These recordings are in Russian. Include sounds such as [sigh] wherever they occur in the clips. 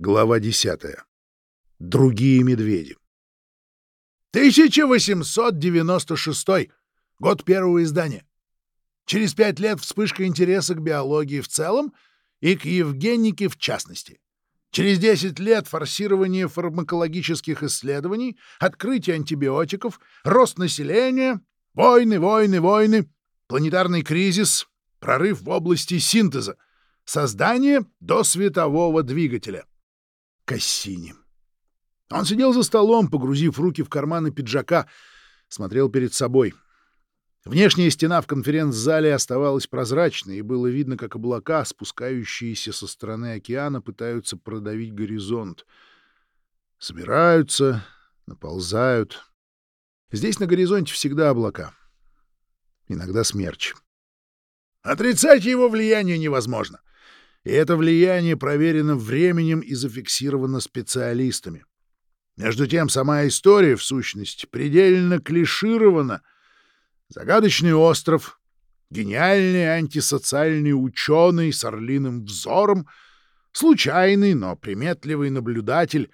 Глава 10. Другие медведи. 1896. Год первого издания. Через пять лет вспышка интереса к биологии в целом и к Евгенике в частности. Через 10 лет форсирование фармакологических исследований, открытие антибиотиков, рост населения, войны, войны, войны, планетарный кризис, прорыв в области синтеза, создание досветового двигателя. Кассини. Он сидел за столом, погрузив руки в карманы пиджака, смотрел перед собой. Внешняя стена в конференц-зале оставалась прозрачной, и было видно, как облака, спускающиеся со стороны океана, пытаются продавить горизонт. Собираются, наползают. Здесь на горизонте всегда облака. Иногда смерч. Отрицать его влияние невозможно и это влияние проверено временем и зафиксировано специалистами. Между тем, сама история, в сущности, предельно клиширована. Загадочный остров, гениальный антисоциальный ученый с орлиным взором, случайный, но приметливый наблюдатель,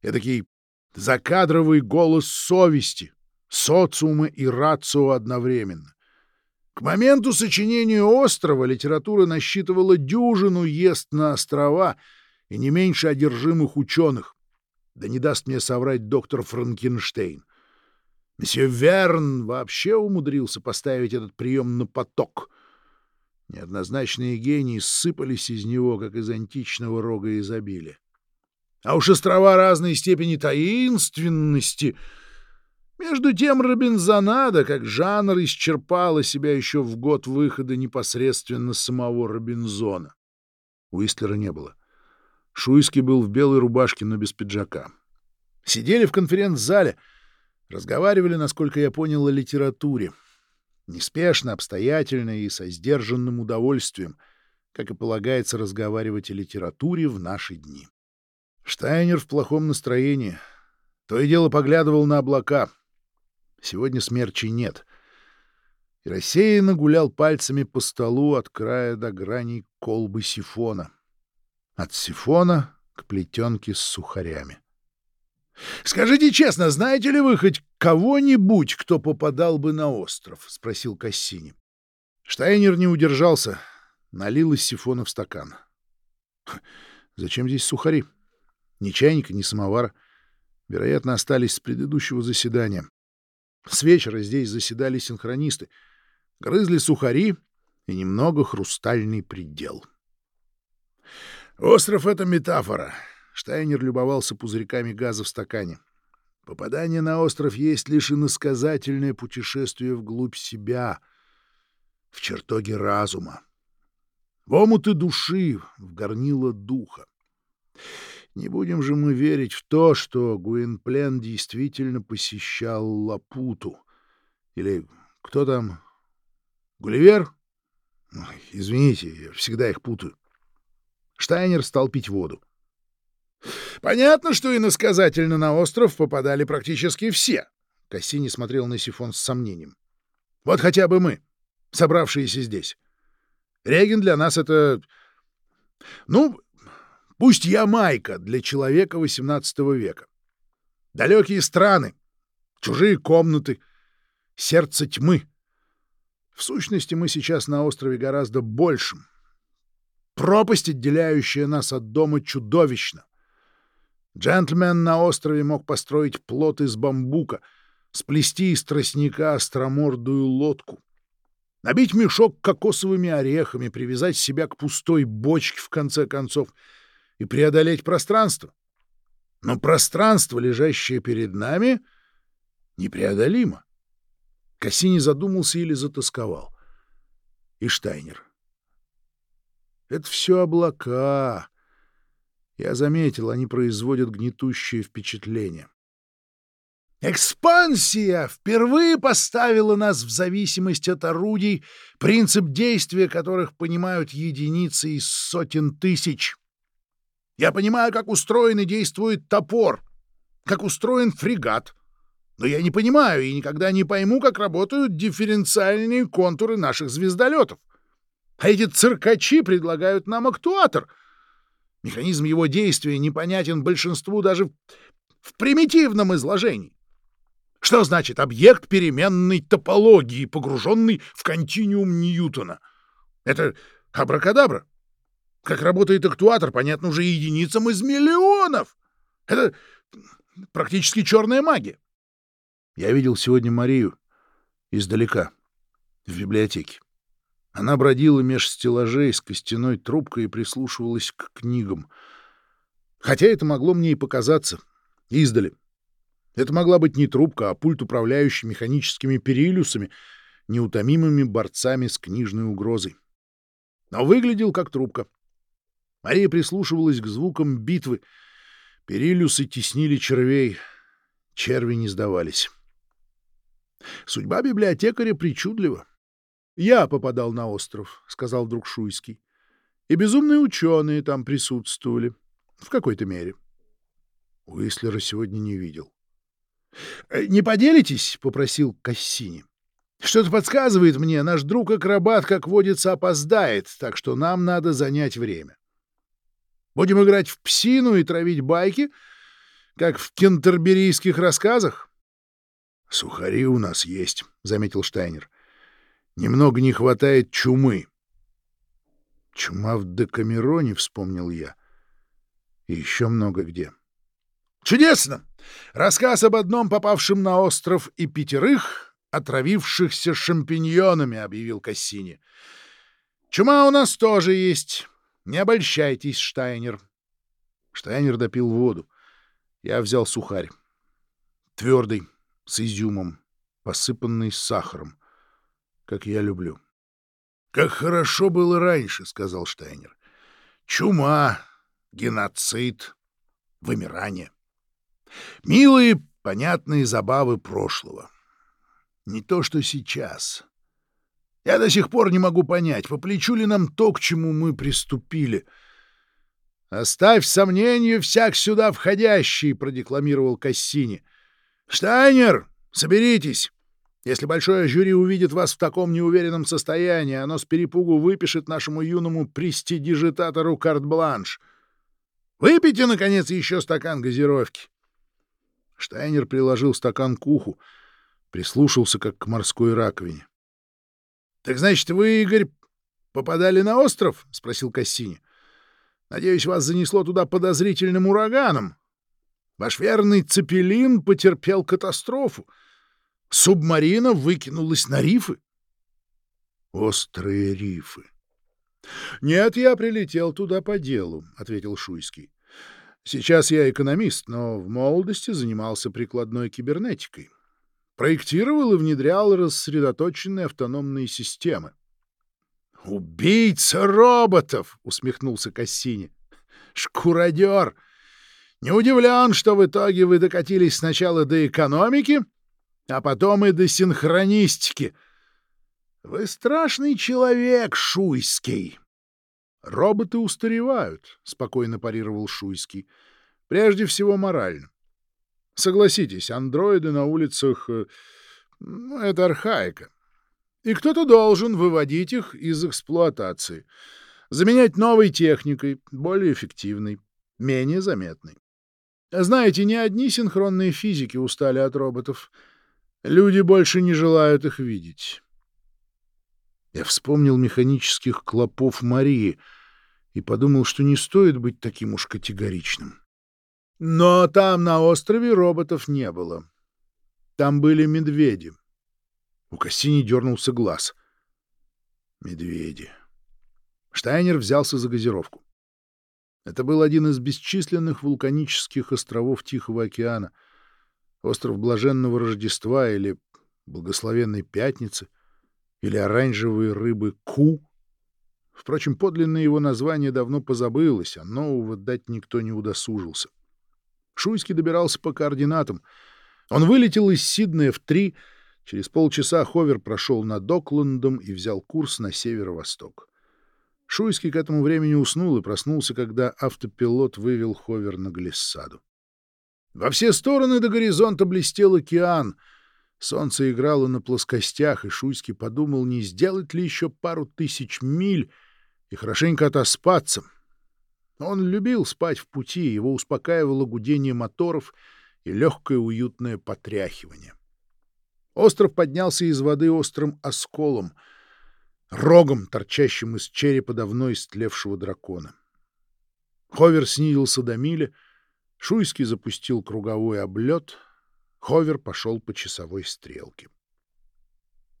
эдакий закадровый голос совести, социума и рацио одновременно. К моменту сочинения «Острова» литература насчитывала дюжину ест на острова и не меньше одержимых ученых. Да не даст мне соврать доктор Франкенштейн. Месье Верн вообще умудрился поставить этот прием на поток. Неоднозначные гении сыпались из него, как из античного рога изобилия. А уж острова разной степени таинственности — между тем Робинзонада, как жанр, исчерпала себя еще в год выхода непосредственно самого Робинзона. Уистлера не было. Шуйский был в белой рубашке, но без пиджака. Сидели в конференц-зале, разговаривали, насколько я понял, о литературе. Неспешно, обстоятельно и со сдержанным удовольствием, как и полагается разговаривать о литературе в наши дни. Штайнер в плохом настроении. То и дело поглядывал на облака — Сегодня смерчей нет. И рассеянно гулял пальцами по столу от края до грани колбы сифона. От сифона к плетенке с сухарями. — Скажите честно, знаете ли вы хоть кого-нибудь, кто попадал бы на остров? — спросил Кассини. Штайнер не удержался, налил из сифона в стакан. — Зачем здесь сухари? Ни чайника, ни самовара. Вероятно, остались с предыдущего заседания. С вечера здесь заседали синхронисты, грызли сухари и немного хрустальный предел. Остров — это метафора. Штайнер любовался пузырьками газа в стакане. Попадание на остров есть лишь иносказательное путешествие вглубь себя, в чертоге разума, в омуты души, в горнило духа. Не будем же мы верить в то, что Гуинплен действительно посещал Лапуту. Или кто там? Гулливер? Ой, извините, я всегда их путаю. Штайнер стал пить воду. Понятно, что иносказательно на остров попадали практически все. Кассини смотрел на сифон с сомнением. Вот хотя бы мы, собравшиеся здесь. Реген для нас это... Ну, Пусть Ямайка для человека XVIII века. Далекие страны, чужие комнаты, сердце тьмы. В сущности, мы сейчас на острове гораздо большем. Пропасть, отделяющая нас от дома, чудовищна. Джентльмен на острове мог построить плот из бамбука, сплести из тростника остромордую лодку, набить мешок кокосовыми орехами, привязать себя к пустой бочке, в конце концов — и преодолеть пространство. Но пространство, лежащее перед нами, непреодолимо. Кассини задумался или затасковал. И Штайнер. Это все облака. Я заметил, они производят гнетущее впечатление. Экспансия впервые поставила нас в зависимость от орудий, принцип действия которых понимают единицы из сотен тысяч. Я понимаю, как устроен и действует топор, как устроен фрегат. Но я не понимаю и никогда не пойму, как работают дифференциальные контуры наших звездолетов. А эти циркачи предлагают нам актуатор. Механизм его действия непонятен большинству даже в примитивном изложении. Что значит объект переменной топологии, погруженный в континуум Ньютона? Это абракадабра. Как работает актуатор, понятно уже единицам из миллионов. Это практически черная магия. Я видел сегодня Марию издалека, в библиотеке. Она бродила меж стеллажей с костяной трубкой и прислушивалась к книгам. Хотя это могло мне и показаться. Издали. Это могла быть не трубка, а пульт, управляющий механическими перилюсами, неутомимыми борцами с книжной угрозой. Но выглядел как трубка. Мария прислушивалась к звукам битвы. Перилюсы теснили червей. Черви не сдавались. Судьба библиотекаря причудлива. — Я попадал на остров, — сказал друг Шуйский. — И безумные ученые там присутствовали. В какой-то мере. Уислера сегодня не видел. Э, — Не поделитесь? — попросил Кассини. — Что-то подсказывает мне, наш друг-акробат, как водится, опоздает, так что нам надо занять время. Будем играть в псину и травить байки, как в кентерберийских рассказах? — Сухари у нас есть, — заметил Штайнер. — Немного не хватает чумы. — Чума в Декамероне, — вспомнил я. И еще много где. — Чудесно! Рассказ об одном попавшем на остров и пятерых, отравившихся шампиньонами, — объявил Кассини. Чума у нас тоже есть. Не обольщайтесь, Штайнер. Штайнер допил воду. Я взял сухарь. Твердый, с изюмом, посыпанный сахаром, как я люблю. — Как хорошо было раньше, — сказал Штайнер. — Чума, геноцид, вымирание. — Милые, понятные забавы прошлого. Не то, что сейчас. Я до сих пор не могу понять, по плечу ли нам то, к чему мы приступили. «Оставь сомнению всяк сюда входящий», — продекламировал Кассини. «Штайнер, соберитесь!» Если большое жюри увидит вас в таком неуверенном состоянии, оно с перепугу выпишет нашему юному престидижитатору карт-бланш. Выпейте, наконец, еще стакан газировки. Штайнер приложил стакан к уху, прислушался, как к морской раковине. — Так значит, вы, Игорь, попадали на остров? — спросил Кассини. — Надеюсь, вас занесло туда подозрительным ураганом. Ваш верный Цепелин потерпел катастрофу. Субмарина выкинулась на рифы. — Острые рифы. — Нет, я прилетел туда по делу, — ответил Шуйский. Сейчас я экономист, но в молодости занимался прикладной кибернетикой. Проектировал и внедрял рассредоточенные автономные системы. «Убийца роботов!» — усмехнулся Кассини. «Шкуродер! Не удивлен, что в итоге вы докатились сначала до экономики, а потом и до синхронистики. Вы страшный человек, Шуйский!» «Роботы устаревают», — спокойно парировал Шуйский. «Прежде всего морально. Согласитесь, андроиды на улицах э, — это архаика. И кто-то должен выводить их из эксплуатации, заменять новой техникой, более эффективной, менее заметной. Знаете, не одни синхронные физики устали от роботов. Люди больше не желают их видеть. Я вспомнил механических клопов Марии и подумал, что не стоит быть таким уж категоричным. Но там на острове роботов не было. Там были медведи. У Кассини дернулся глаз. Медведи. Штайнер взялся за газировку. Это был один из бесчисленных вулканических островов Тихого океана. Остров Блаженного Рождества или Благословенной Пятницы — или оранжевые рыбы ку. Впрочем, подлинное его название давно позабылось, а нового дать никто не удосужился. Шуйский добирался по координатам. Он вылетел из Сиднея в три. Через полчаса Ховер прошел над Оклендом и взял курс на северо-восток. Шуйский к этому времени уснул и проснулся, когда автопилот вывел Ховер на глиссаду. Во все стороны до горизонта блестел океан — Солнце играло на плоскостях, и Шуйский подумал, не сделать ли еще пару тысяч миль и хорошенько отоспаться. Он любил спать в пути, его успокаивало гудение моторов и легкое уютное потряхивание. Остров поднялся из воды острым осколом, рогом, торчащим из черепа давно истлевшего дракона. Ховер снизился до мили, Шуйский запустил круговой облет, Ховер пошел по часовой стрелке.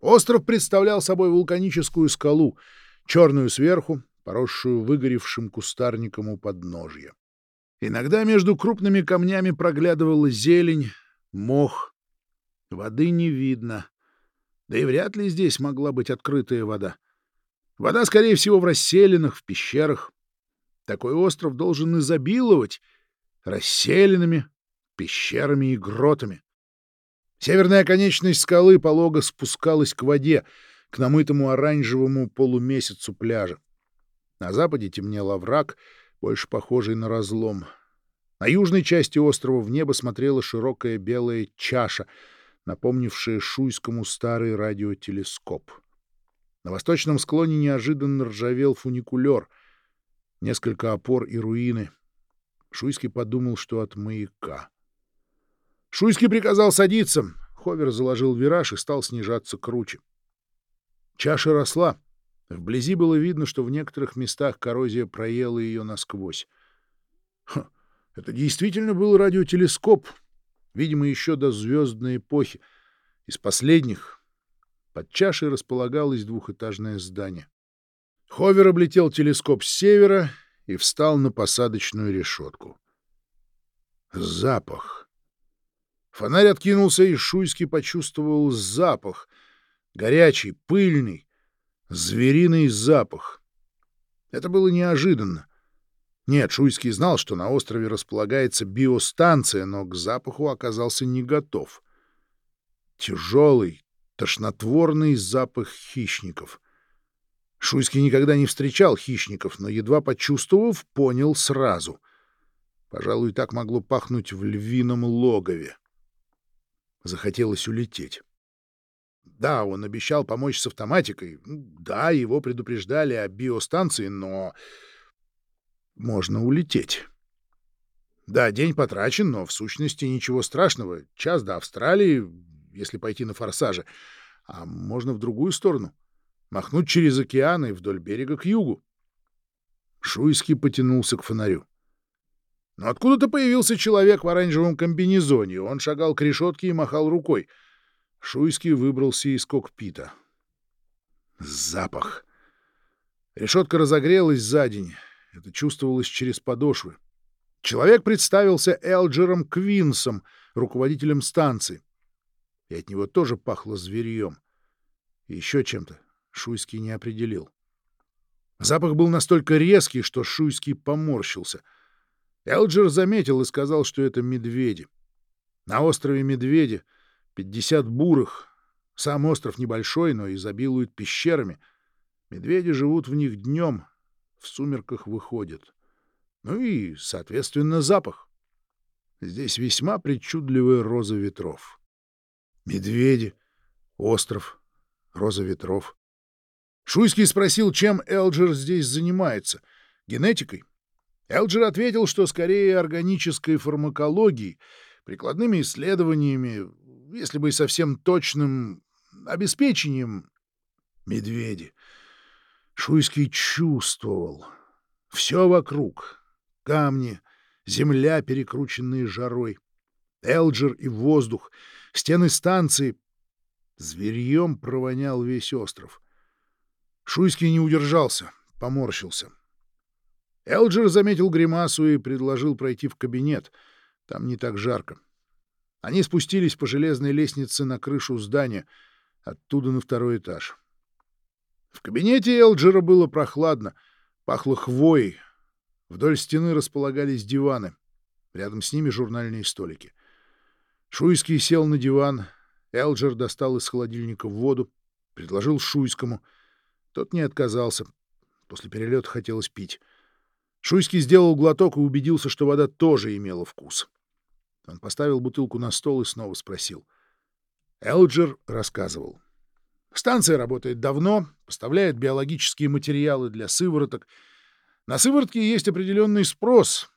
Остров представлял собой вулканическую скалу, черную сверху, поросшую выгоревшим кустарником у подножья. Иногда между крупными камнями проглядывала зелень, мох. Воды не видно. Да и вряд ли здесь могла быть открытая вода. Вода, скорее всего, в расселинах, в пещерах. Такой остров должен изобиловать расселинами, пещерами и гротами. Северная конечность скалы полого спускалась к воде, к намытому оранжевому полумесяцу пляжа. На западе темнел овраг, больше похожий на разлом. На южной части острова в небо смотрела широкая белая чаша, напомнившая Шуйскому старый радиотелескоп. На восточном склоне неожиданно ржавел фуникулер, несколько опор и руины. Шуйский подумал, что от маяка. Шуйский приказал садиться. Ховер заложил вираж и стал снижаться круче. Чаша росла — Вблизи было видно, что в некоторых местах коррозия проела ее насквозь. Ха, это действительно был радиотелескоп, видимо, еще до звездной эпохи. Из последних под чашей располагалось двухэтажное здание. Ховер облетел телескоп с севера и встал на посадочную решетку. Запах. Фонарь откинулся, и Шуйский почувствовал запах. Горячий, пыльный, Звериный запах. Это было неожиданно. Нет, Шуйский знал, что на острове располагается биостанция, но к запаху оказался не готов. Тяжелый, тошнотворный запах хищников. Шуйский никогда не встречал хищников, но, едва почувствовав, понял сразу. Пожалуй, так могло пахнуть в львином логове. Захотелось улететь. Да, он обещал помочь с автоматикой. Да, его предупреждали о биостанции, но можно улететь. Да, день потрачен, но в сущности ничего страшного. Час до Австралии, если пойти на форсаже. А можно в другую сторону. Махнуть через океан и вдоль берега к югу. Шуйский потянулся к фонарю. Но откуда-то появился человек в оранжевом комбинезоне. Он шагал к решетке и махал рукой — Шуйский выбрался из кокпита. Запах. Решетка разогрелась за день. Это чувствовалось через подошвы. Человек представился Элджером Квинсом, руководителем станции. И от него тоже пахло зверьем. Еще чем-то Шуйский не определил. Запах был настолько резкий, что Шуйский поморщился. Элджер заметил и сказал, что это медведи. На острове Медведи — Пятьдесят бурых. Сам остров небольшой, но изобилует пещерами. Медведи живут в них днем, в сумерках выходят. Ну и, соответственно, запах. Здесь весьма причудливая роза ветров. Медведи, остров, роза ветров. Шуйский спросил, чем Элджер здесь занимается. Генетикой? Элджер ответил, что скорее органической фармакологией, прикладными исследованиями, если бы и совсем точным обеспечением медведи. Шуйский чувствовал. Все вокруг. Камни, земля, перекрученные жарой, Элджер и воздух, стены станции. Зверьем провонял весь остров. Шуйский не удержался, поморщился. Элджер заметил гримасу и предложил пройти в кабинет. Там не так жарко. Они спустились по железной лестнице на крышу здания, оттуда на второй этаж. В кабинете Элджера было прохладно, пахло хвоей. Вдоль стены располагались диваны. Рядом с ними журнальные столики. Шуйский сел на диван. Элджер достал из холодильника воду, предложил Шуйскому. Тот не отказался. После перелета хотелось пить. Шуйский сделал глоток и убедился, что вода тоже имела вкус. — он поставил бутылку на стол и снова спросил. Элджер рассказывал. Станция работает давно, поставляет биологические материалы для сывороток. На сыворотки есть определенный спрос.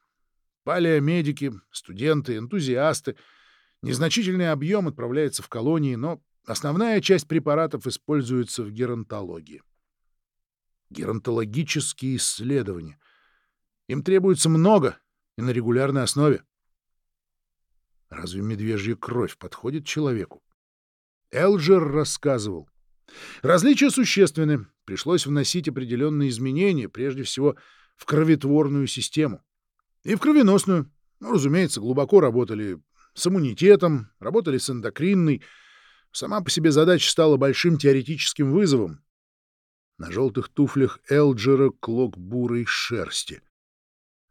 Палеомедики, студенты, энтузиасты. Незначительный объем отправляется в колонии, но основная часть препаратов используется в геронтологии. Геронтологические исследования. Им требуется много и на регулярной основе. Разве медвежья кровь подходит человеку? Элджер рассказывал. Различия существенны. Пришлось вносить определенные изменения, прежде всего в кроветворную систему. И в кровеносную. Ну, разумеется, глубоко работали с иммунитетом, работали с эндокринной. Сама по себе задача стала большим теоретическим вызовом. На желтых туфлях Элджера клок бурой шерсти.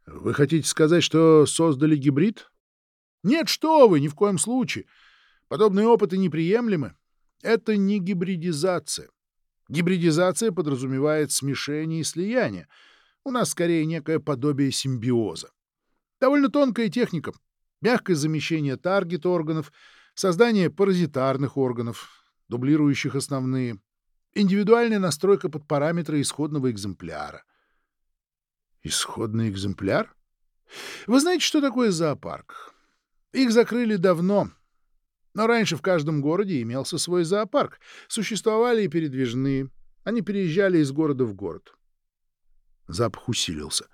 Вы хотите сказать, что создали гибрид? Нет, что вы, ни в коем случае. Подобные опыты неприемлемы. Это не гибридизация. Гибридизация подразумевает смешение и слияние. У нас скорее некое подобие симбиоза. Довольно тонкая техника. Мягкое замещение таргет-органов, создание паразитарных органов, дублирующих основные, индивидуальная настройка под параметры исходного экземпляра. Исходный экземпляр? Вы знаете, что такое зоопарк? Их закрыли давно, но раньше в каждом городе имелся свой зоопарк. Существовали и передвижные. Они переезжали из города в город. Запах усилился.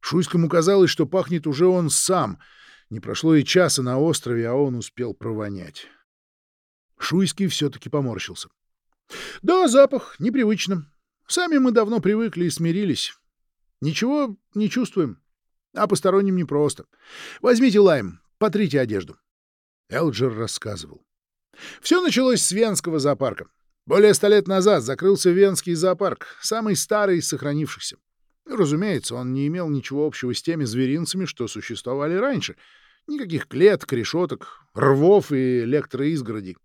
Шуйскому казалось, что пахнет уже он сам. Не прошло и часа на острове, а он успел провонять. Шуйский все-таки поморщился. — Да, запах непривычно. Сами мы давно привыкли и смирились. Ничего не чувствуем. А посторонним непросто. Возьмите лайм, потрите одежду. Элджер рассказывал. Все началось с Венского зоопарка. Более ста лет назад закрылся Венский зоопарк, самый старый из сохранившихся. Разумеется, он не имел ничего общего с теми зверинцами, что существовали раньше. Никаких клеток, решеток, рвов и электроизгородей.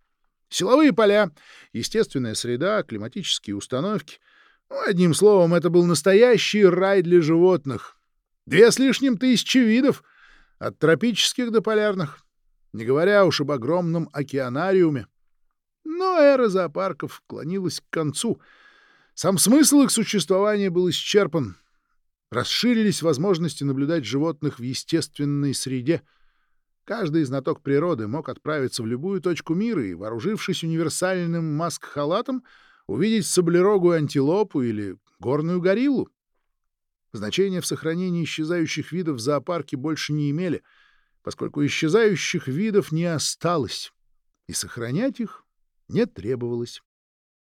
Силовые поля, естественная среда, климатические установки. Ну, одним словом, это был настоящий рай для животных. Две с лишним тысячи видов, от тропических до полярных не говоря уж об огромном океанариуме. Но эра зоопарков клонилась к концу. Сам смысл их существования был исчерпан. Расширились возможности наблюдать животных в естественной среде. Каждый знаток природы мог отправиться в любую точку мира и, вооружившись универсальным маск-халатом, увидеть саблерогую антилопу или горную гориллу. Значения в сохранении исчезающих видов в зоопарке больше не имели — поскольку исчезающих видов не осталось, и сохранять их не требовалось.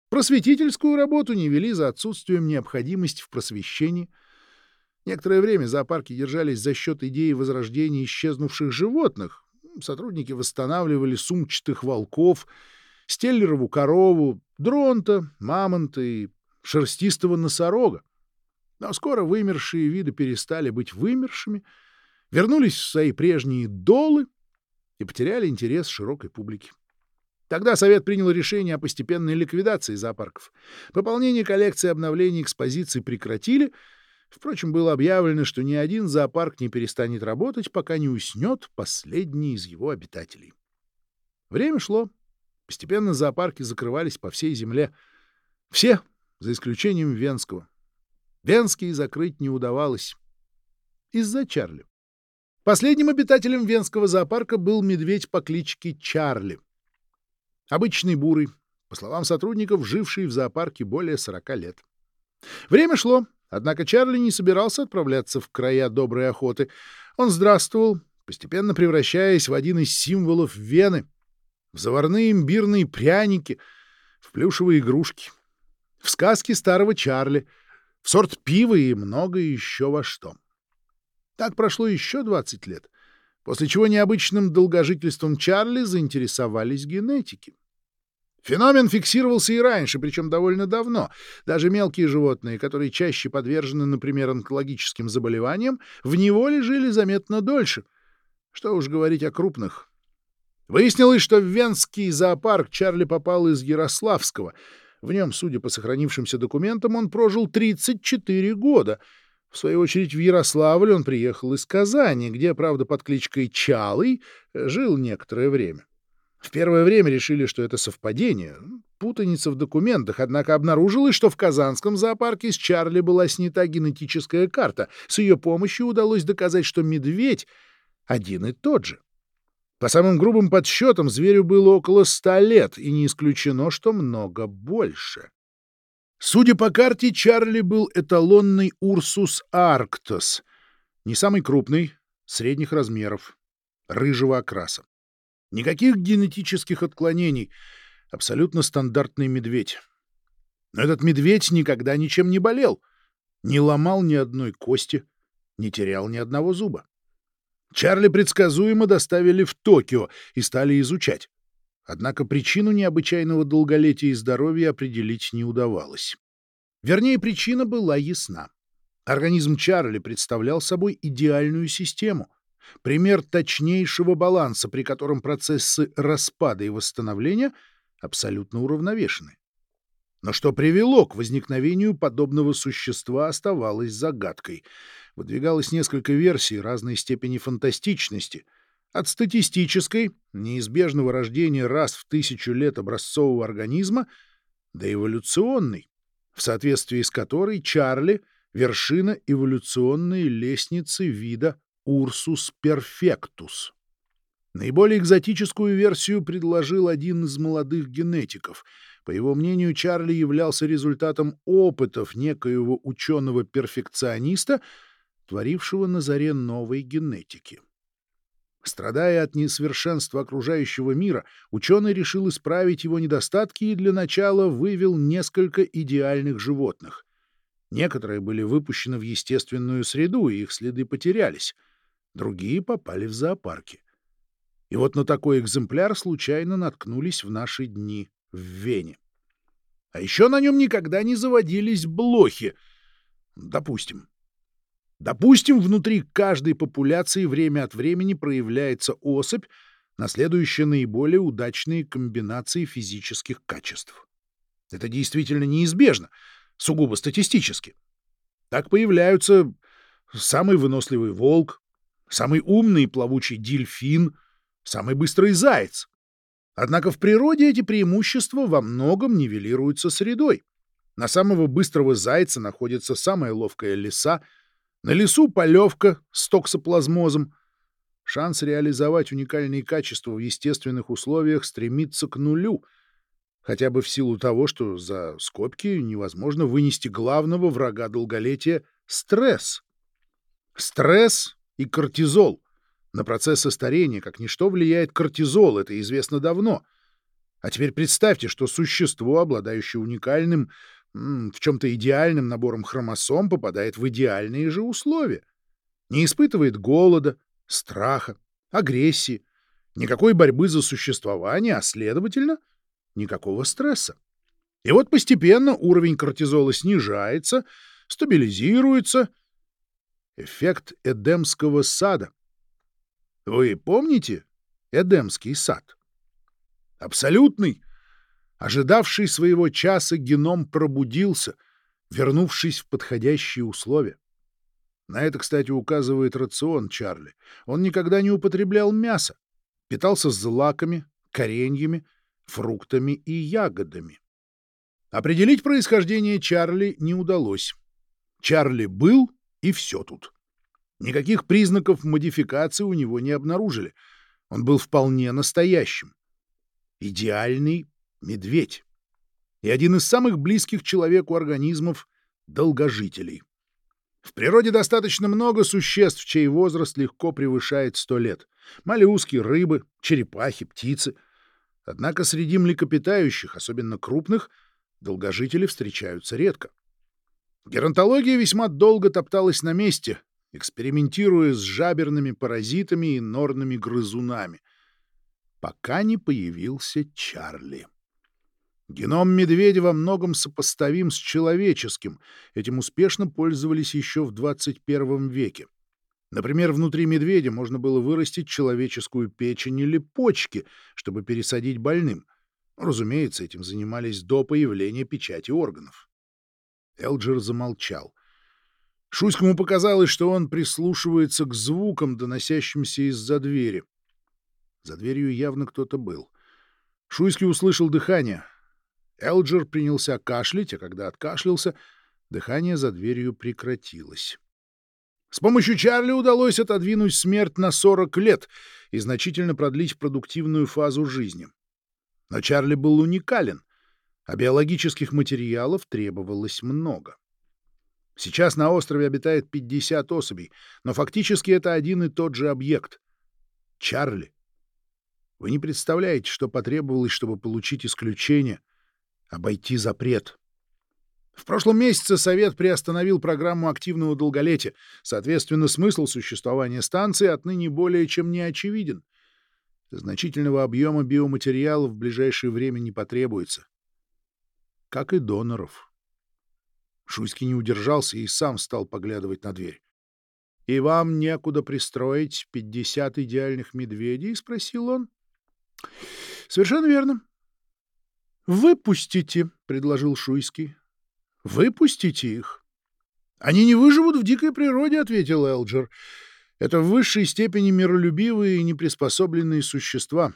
Просветительскую работу не вели за отсутствием необходимости в просвещении. Некоторое время зоопарки держались за счет идеи возрождения исчезнувших животных. Сотрудники восстанавливали сумчатых волков, стеллерову корову, дронта, мамонта и шерстистого носорога. Но скоро вымершие виды перестали быть вымершими — вернулись в свои прежние долы и потеряли интерес широкой публики. Тогда Совет принял решение о постепенной ликвидации зоопарков. Пополнение коллекции обновления экспозиций прекратили. Впрочем, было объявлено, что ни один зоопарк не перестанет работать, пока не уснет последний из его обитателей. Время шло. Постепенно зоопарки закрывались по всей земле. Все, за исключением Венского. Венский закрыть не удавалось. Из-за Чарли. Последним обитателем Венского зоопарка был медведь по кличке Чарли. Обычный бурый, по словам сотрудников, живший в зоопарке более 40 лет. Время шло, однако Чарли не собирался отправляться в края доброй охоты. Он здравствовал, постепенно превращаясь в один из символов Вены, в заварные имбирные пряники, в плюшевые игрушки, в сказки старого Чарли, в сорт пива и многое еще во что. Так прошло еще 20 лет, после чего необычным долгожительством Чарли заинтересовались генетики. Феномен фиксировался и раньше, причем довольно давно. Даже мелкие животные, которые чаще подвержены, например, онкологическим заболеваниям, в неволе жили заметно дольше. Что уж говорить о крупных. Выяснилось, что в Венский зоопарк Чарли попал из Ярославского. В нем, судя по сохранившимся документам, он прожил 34 года — в свою очередь, в Ярославль он приехал из Казани, где, правда, под кличкой Чалый жил некоторое время. В первое время решили, что это совпадение. путаница в документах, однако обнаружилось, что в Казанском зоопарке с Чарли была снята генетическая карта. С ее помощью удалось доказать, что медведь один и тот же. По самым грубым подсчетам, зверю было около ста лет, и не исключено, что много больше. Судя по карте, Чарли был эталонный Урсус арктос, не самый крупный, средних размеров, рыжего окраса. Никаких генетических отклонений, абсолютно стандартный медведь. Но этот медведь никогда ничем не болел, не ломал ни одной кости, не терял ни одного зуба. Чарли предсказуемо доставили в Токио и стали изучать. Однако причину необычайного долголетия и здоровья определить не удавалось. Вернее, причина была ясна. Организм Чарли представлял собой идеальную систему, пример точнейшего баланса, при котором процессы распада и восстановления абсолютно уравновешены. Но что привело к возникновению подобного существа, оставалось загадкой. Выдвигалось несколько версий разной степени фантастичности — от статистической, неизбежного рождения раз в тысячу лет образцового организма, до эволюционной, в соответствии с которой Чарли — вершина эволюционной лестницы вида Урсус перфектус. Наиболее экзотическую версию предложил один из молодых генетиков. По его мнению, Чарли являлся результатом опытов некоего ученого-перфекциониста, творившего на заре новой генетики. Страдая от несовершенства окружающего мира, ученый решил исправить его недостатки и для начала вывел несколько идеальных животных. Некоторые были выпущены в естественную среду, и их следы потерялись. Другие попали в зоопарки. И вот на такой экземпляр случайно наткнулись в наши дни в Вене. А еще на нем никогда не заводились блохи. Допустим. Допустим, внутри каждой популяции время от времени проявляется особь, наследующая наиболее удачные комбинации физических качеств. Это действительно неизбежно, сугубо статистически. Так появляются самый выносливый волк, самый умный и плавучий дельфин, самый быстрый заяц. Однако в природе эти преимущества во многом нивелируются средой. На самого быстрого зайца находится самая ловкая лиса — на лесу полевка с токсоплазмозом. Шанс реализовать уникальные качества в естественных условиях стремится к нулю, хотя бы в силу того, что за скобки невозможно вынести главного врага долголетия — стресс. Стресс и кортизол. На процессы старения как ничто влияет кортизол, это известно давно. А теперь представьте, что существо, обладающее уникальным в чем-то идеальным набором хромосом попадает в идеальные же условия. Не испытывает голода, страха, агрессии, никакой борьбы за существование, а, следовательно, никакого стресса. И вот постепенно уровень кортизола снижается, стабилизируется. Эффект Эдемского сада. Вы помните Эдемский сад? Абсолютный, Ожидавший своего часа геном пробудился, вернувшись в подходящие условия. На это, кстати, указывает рацион Чарли. Он никогда не употреблял мясо, питался злаками, кореньями, фруктами и ягодами. Определить происхождение Чарли не удалось. Чарли был, и все тут. Никаких признаков модификации у него не обнаружили. Он был вполне настоящим. Идеальный медведь и один из самых близких человеку организмов — долгожителей. В природе достаточно много существ, чей возраст легко превышает сто лет. Моллюски, рыбы, черепахи, птицы. Однако среди млекопитающих, особенно крупных, долгожители встречаются редко. Геронтология весьма долго топталась на месте, экспериментируя с жаберными паразитами и норными грызунами, пока не появился Чарли. Геном медведя во многом сопоставим с человеческим. Этим успешно пользовались еще в 21 веке. Например, внутри медведя можно было вырастить человеческую печень или почки, чтобы пересадить больным. Разумеется, этим занимались до появления печати органов. Элджер замолчал. Шуйскому показалось, что он прислушивается к звукам, доносящимся из-за двери. За дверью явно кто-то был. Шуйский услышал дыхание — Элджер принялся кашлять, а когда откашлялся, дыхание за дверью прекратилось. С помощью Чарли удалось отодвинуть смерть на 40 лет и значительно продлить продуктивную фазу жизни. Но Чарли был уникален, а биологических материалов требовалось много. Сейчас на острове обитает 50 особей, но фактически это один и тот же объект. Чарли. Вы не представляете, что потребовалось, чтобы получить исключение, обойти запрет. В прошлом месяце Совет приостановил программу активного долголетия. Соответственно, смысл существования станции отныне более чем не очевиден. Значительного объема биоматериалов в ближайшее время не потребуется. Как и доноров. Шуйский не удержался и сам стал поглядывать на дверь. — И вам некуда пристроить пятьдесят идеальных медведей? — спросил он. — Совершенно верно. — Выпустите, — предложил Шуйский. — Выпустите их. — Они не выживут в дикой природе, — ответил Элджер. — Это в высшей степени миролюбивые и неприспособленные существа.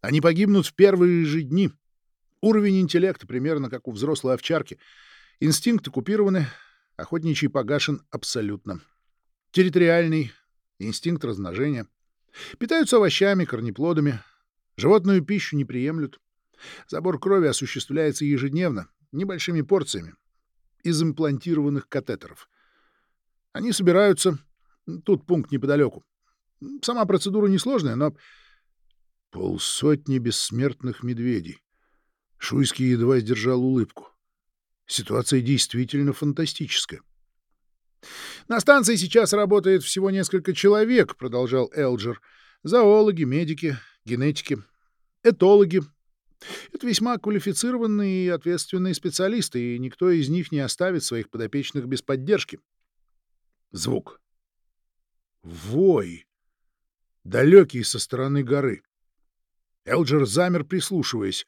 Они погибнут в первые же дни. Уровень интеллекта примерно как у взрослой овчарки — Инстинкты купированы, охотничий погашен абсолютно. Территориальный, инстинкт размножения. Питаются овощами, корнеплодами. Животную пищу не приемлют. Забор крови осуществляется ежедневно, небольшими порциями, из имплантированных катетеров. Они собираются... Тут пункт неподалеку. Сама процедура несложная, но... Полсотни бессмертных медведей. Шуйский едва сдержал улыбку. Ситуация действительно фантастическая. «На станции сейчас работает всего несколько человек», — продолжал Элджер. «Зоологи, медики, генетики, этологи. Это весьма квалифицированные и ответственные специалисты, и никто из них не оставит своих подопечных без поддержки». Звук. Вой. Далекий со стороны горы. Элджер замер, прислушиваясь.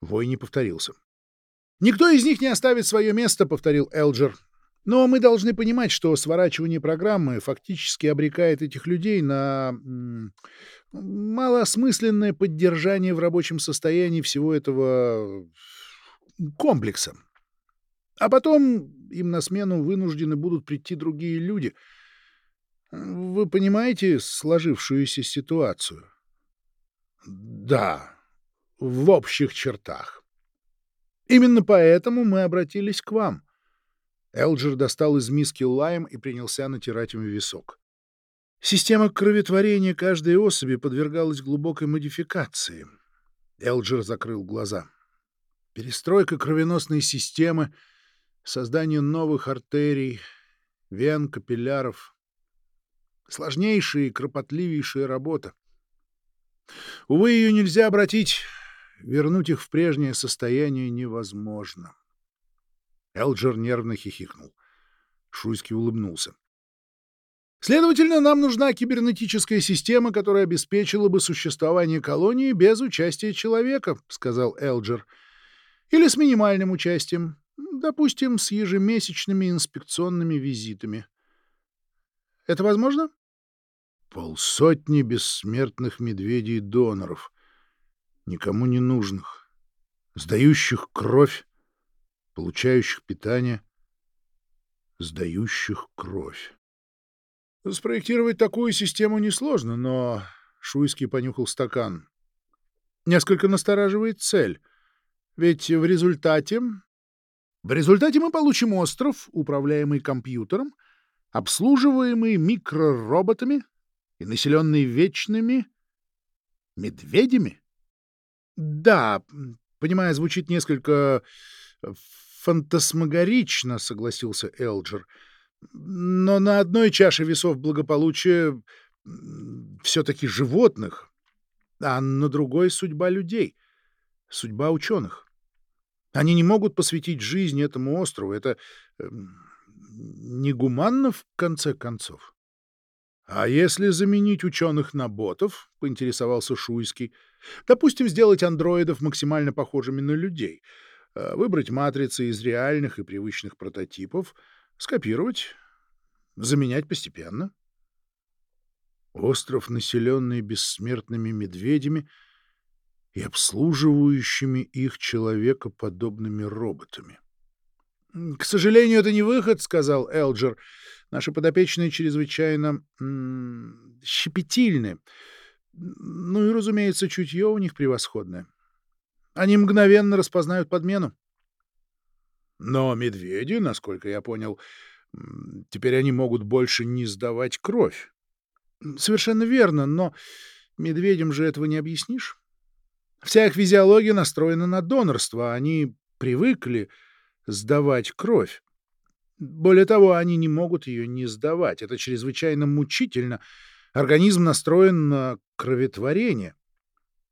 Вой не повторился. «Никто из них не оставит свое место», — повторил Элджер. «Но мы должны понимать, что сворачивание программы фактически обрекает этих людей на малоосмысленное поддержание в рабочем состоянии всего этого комплекса. А потом им на смену вынуждены будут прийти другие люди. Вы понимаете сложившуюся ситуацию? Да, в общих чертах. Именно поэтому мы обратились к вам. Элджер достал из миски лайм и принялся натирать им висок. Система кроветворения каждой особи подвергалась глубокой модификации. Элджер закрыл глаза. Перестройка кровеносной системы, создание новых артерий, вен, капилляров. Сложнейшая и кропотливейшая работа. Увы, ее нельзя обратить Вернуть их в прежнее состояние невозможно. Элджер нервно хихикнул. Шуйский улыбнулся. Следовательно, нам нужна кибернетическая система, которая обеспечила бы существование колонии без участия человека, сказал Элджер. Или с минимальным участием, допустим, с ежемесячными инспекционными визитами. Это возможно? Полсотни бессмертных медведей-доноров никому не нужных, сдающих кровь, получающих питание, сдающих кровь. Спроектировать такую систему несложно, но Шуйский понюхал стакан. Несколько настораживает цель. Ведь в результате... В результате мы получим остров, управляемый компьютером, обслуживаемый микророботами и населенный вечными медведями. Да, понимаю, звучит несколько фантасмагорично, согласился Элджер. Но на одной чаше весов благополучия все-таки животных, а на другой судьба людей, судьба ученых. Они не могут посвятить жизнь этому острову. Это э, негуманно, в конце концов. — А если заменить ученых на ботов? — поинтересовался Шуйский. — Допустим, сделать андроидов максимально похожими на людей, э, выбрать матрицы из реальных и привычных прототипов, скопировать, заменять постепенно. Остров, населенный бессмертными медведями, и обслуживающими их человекоподобными роботами. — К сожалению, это не выход, — сказал Элджер. — Наши подопечные чрезвычайно щепетильны. Ну и, разумеется, чутье у них превосходное. Они мгновенно распознают подмену. Но медведи, насколько я понял, теперь они могут больше не сдавать кровь. Совершенно верно, но медведям же этого не объяснишь. Вся их физиология настроена на донорство, они привыкли сдавать кровь. Более того, они не могут ее не сдавать. Это чрезвычайно мучительно. Организм настроен на кроветворение.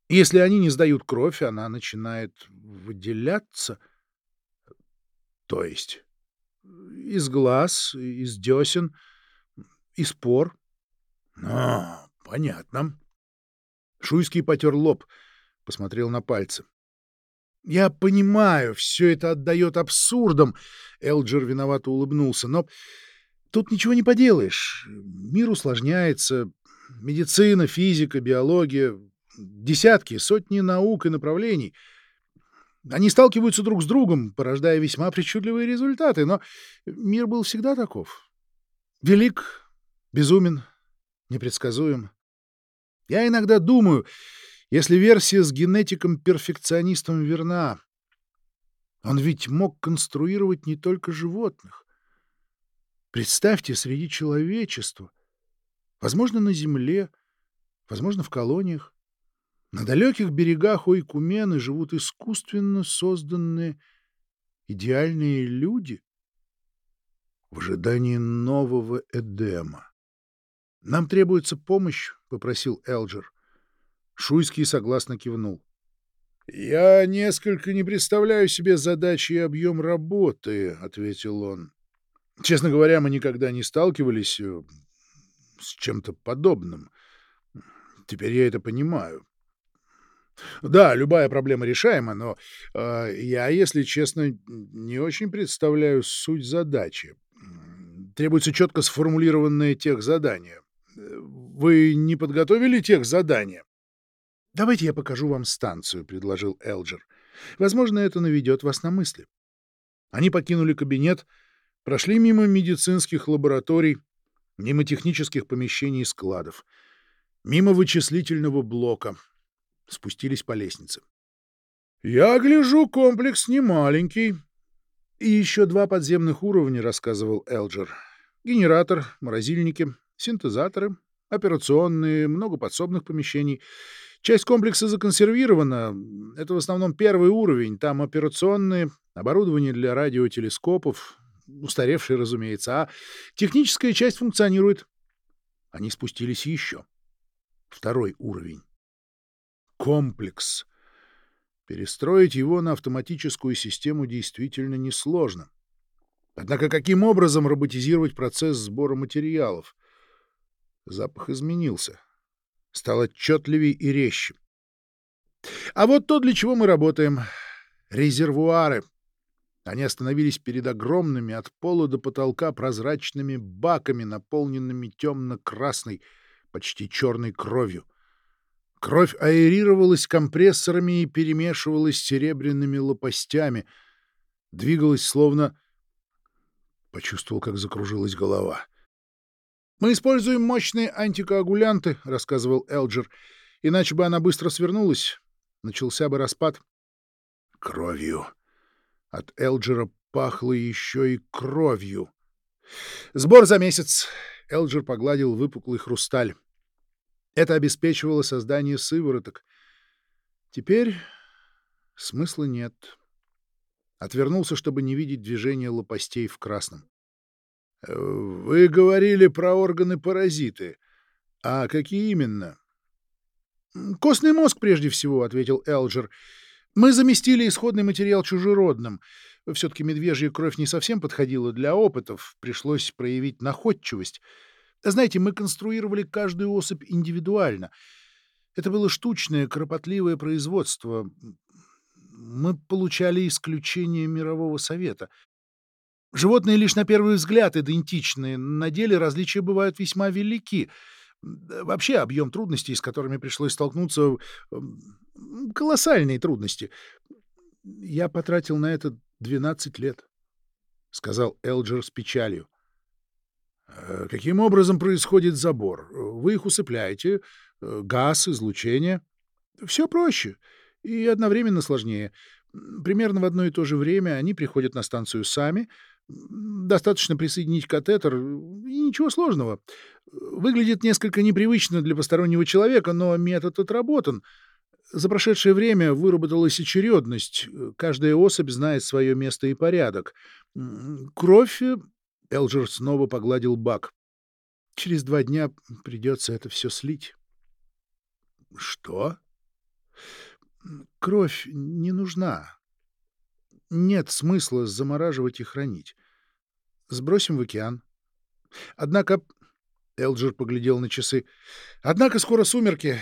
Если они не сдают кровь, она начинает выделяться. То есть? Из глаз, из десен, из пор. А, понятно. Шуйский потер лоб, посмотрел на пальцы. Я понимаю, все это отдает абсурдом. Элджер виновато улыбнулся, но тут ничего не поделаешь. Мир усложняется. Медицина, физика, биология, десятки, сотни наук и направлений. Они сталкиваются друг с другом, порождая весьма причудливые результаты, но мир был всегда таков. Велик, безумен, непредсказуем. Я иногда думаю, если версия с генетиком-перфекционистом верна, он ведь мог конструировать не только животных. Представьте, среди человечества, возможно, на Земле, возможно, в колониях, на далеких берегах Ойкумены живут искусственно созданные идеальные люди в ожидании нового Эдема. «Нам требуется помощь», — попросил Элджер. Шуйский согласно кивнул. «Я несколько не представляю себе задачи и объем работы», — ответил он. «Честно говоря, мы никогда не сталкивались э, с чем-то подобным. Теперь я это понимаю. Да, любая проблема решаема, но э, я, если честно, не очень представляю суть задачи. Требуется четко сформулированное тех задание. Вы не подготовили тех задания? «Давайте я покажу вам станцию», — предложил Элджер. «Возможно, это наведет вас на мысли». Они покинули кабинет, прошли мимо медицинских лабораторий, мимо технических помещений и складов, мимо вычислительного блока, спустились по лестнице. «Я гляжу, комплекс не маленький». «И еще два подземных уровня», — рассказывал Элджер. «Генератор, морозильники, синтезаторы, операционные, много подсобных помещений». Часть комплекса законсервирована. Это в основном первый уровень. Там операционные, оборудование для радиотелескопов, устаревшие, разумеется, а техническая часть функционирует. Они спустились еще. Второй уровень. Комплекс. Перестроить его на автоматическую систему действительно несложно. Однако каким образом роботизировать процесс сбора материалов? Запах изменился стал отчетливее и резче. А вот то, для чего мы работаем. Резервуары. Они остановились перед огромными от пола до потолка прозрачными баками, наполненными темно-красной, почти черной кровью. Кровь аэрировалась компрессорами и перемешивалась серебряными лопастями. Двигалась словно... Почувствовал, как закружилась голова. «Мы используем мощные антикоагулянты», — рассказывал Элджер. «Иначе бы она быстро свернулась. Начался бы распад». «Кровью». От Элджера пахло еще и кровью. «Сбор за месяц», — Элджер погладил выпуклый хрусталь. Это обеспечивало создание сывороток. Теперь смысла нет. Отвернулся, чтобы не видеть движения лопастей в красном. Вы говорили про органы-паразиты. А какие именно? Костный мозг прежде всего, ответил Элджер. Мы заместили исходный материал чужеродным. Все-таки медвежья кровь не совсем подходила для опытов, пришлось проявить находчивость. Знаете, мы конструировали каждую особь индивидуально. Это было штучное, кропотливое производство. Мы получали исключение мирового совета. Животные лишь на первый взгляд идентичны, на деле различия бывают весьма велики. Вообще объем трудностей, с которыми пришлось столкнуться, колоссальные трудности. Я потратил на это 12 лет, — сказал Элджер с печалью. Э, каким образом происходит забор? Вы их усыпляете? Э, газ, излучение? Все проще и одновременно сложнее. Примерно в одно и то же время они приходят на станцию сами. Достаточно присоединить катетер, и ничего сложного. Выглядит несколько непривычно для постороннего человека, но метод отработан. За прошедшее время выработалась очередность. Каждая особь знает свое место и порядок. Кровь Элджер снова погладил бак. Через два дня придется это все слить. — Что? — Кровь не нужна. Нет смысла замораживать и хранить. Сбросим в океан. Однако... Элджер поглядел на часы. Однако скоро сумерки.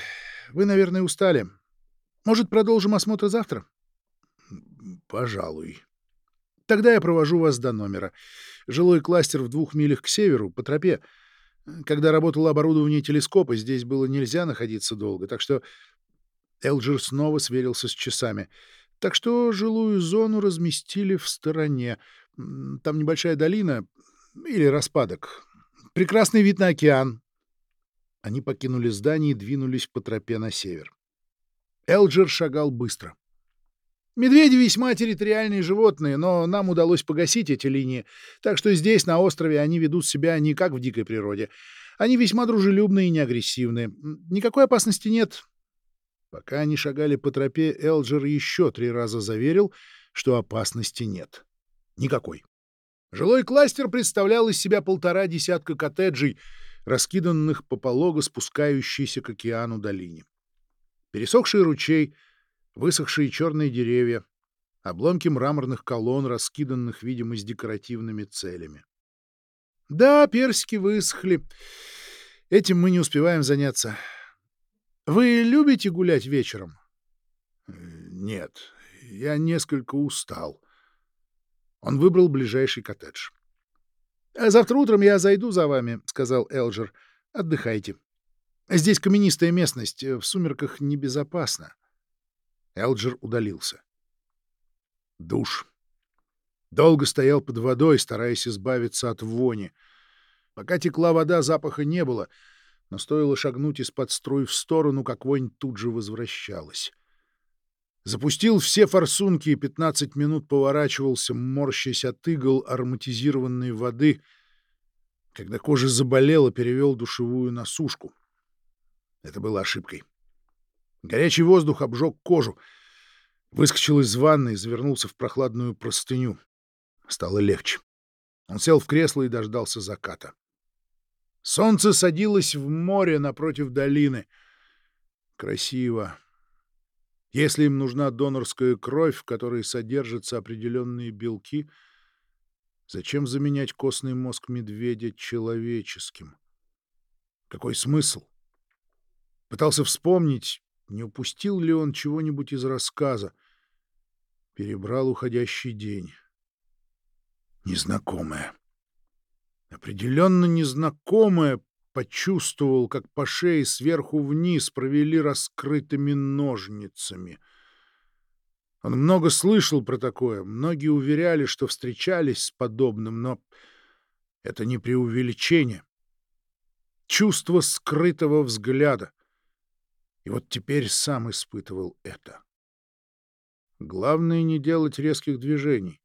Вы, наверное, устали. Может, продолжим осмотр завтра? — Пожалуй. Тогда я провожу вас до номера. Жилой кластер в двух милях к северу, по тропе. Когда работало оборудование телескопа, здесь было нельзя находиться долго, так что... Элджер снова сверился с часами. Так что жилую зону разместили в стороне. Там небольшая долина или распадок. Прекрасный вид на океан. Они покинули здание и двинулись по тропе на север. Элджер шагал быстро. Медведи весьма территориальные животные, но нам удалось погасить эти линии, так что здесь, на острове, они ведут себя не как в дикой природе. Они весьма дружелюбные и неагрессивные. Никакой опасности нет. Пока они шагали по тропе, Элджер еще три раза заверил, что опасности нет. Никакой. Жилой кластер представлял из себя полтора десятка коттеджей, раскиданных по полого спускающейся к океану долине. Пересохший ручей — высохшие черные деревья, обломки мраморных колонн, раскиданных, видимо, с декоративными целями. Да, персики высохли. Этим мы не успеваем заняться. Вы любите гулять вечером? Э, нет, я несколько устал. Он выбрал ближайший коттедж. «А завтра утром я зайду за вами, сказал Элджер. Отдыхайте. Здесь каменистая местность, в сумерках небезопасно. Элджер удалился. Душ. Долго стоял под водой, стараясь избавиться от вони. Пока текла вода, запаха не было, но стоило шагнуть из-под струй в сторону, как вонь тут же возвращалась. Запустил все форсунки и пятнадцать минут поворачивался, морщась от игл ароматизированной воды. Когда кожа заболела, перевел душевую на сушку. Это было ошибкой. Горячий воздух обжег кожу. Выскочил из ванны и завернулся в прохладную простыню. Стало легче. Он сел в кресло и дождался заката. Солнце садилось в море напротив долины. Красиво. Если им нужна донорская кровь, в которой содержатся определенные белки, зачем заменять костный мозг медведя человеческим? Какой смысл? Пытался вспомнить, не упустил ли он чего-нибудь из рассказа? Перебрал уходящий день. Незнакомое. Определенно незнакомое почувствовал, как по шее сверху вниз провели раскрытыми ножницами. Он много слышал про такое, многие уверяли, что встречались с подобным, но это не преувеличение. Чувство скрытого взгляда, и вот теперь сам испытывал это. Главное не делать резких движений.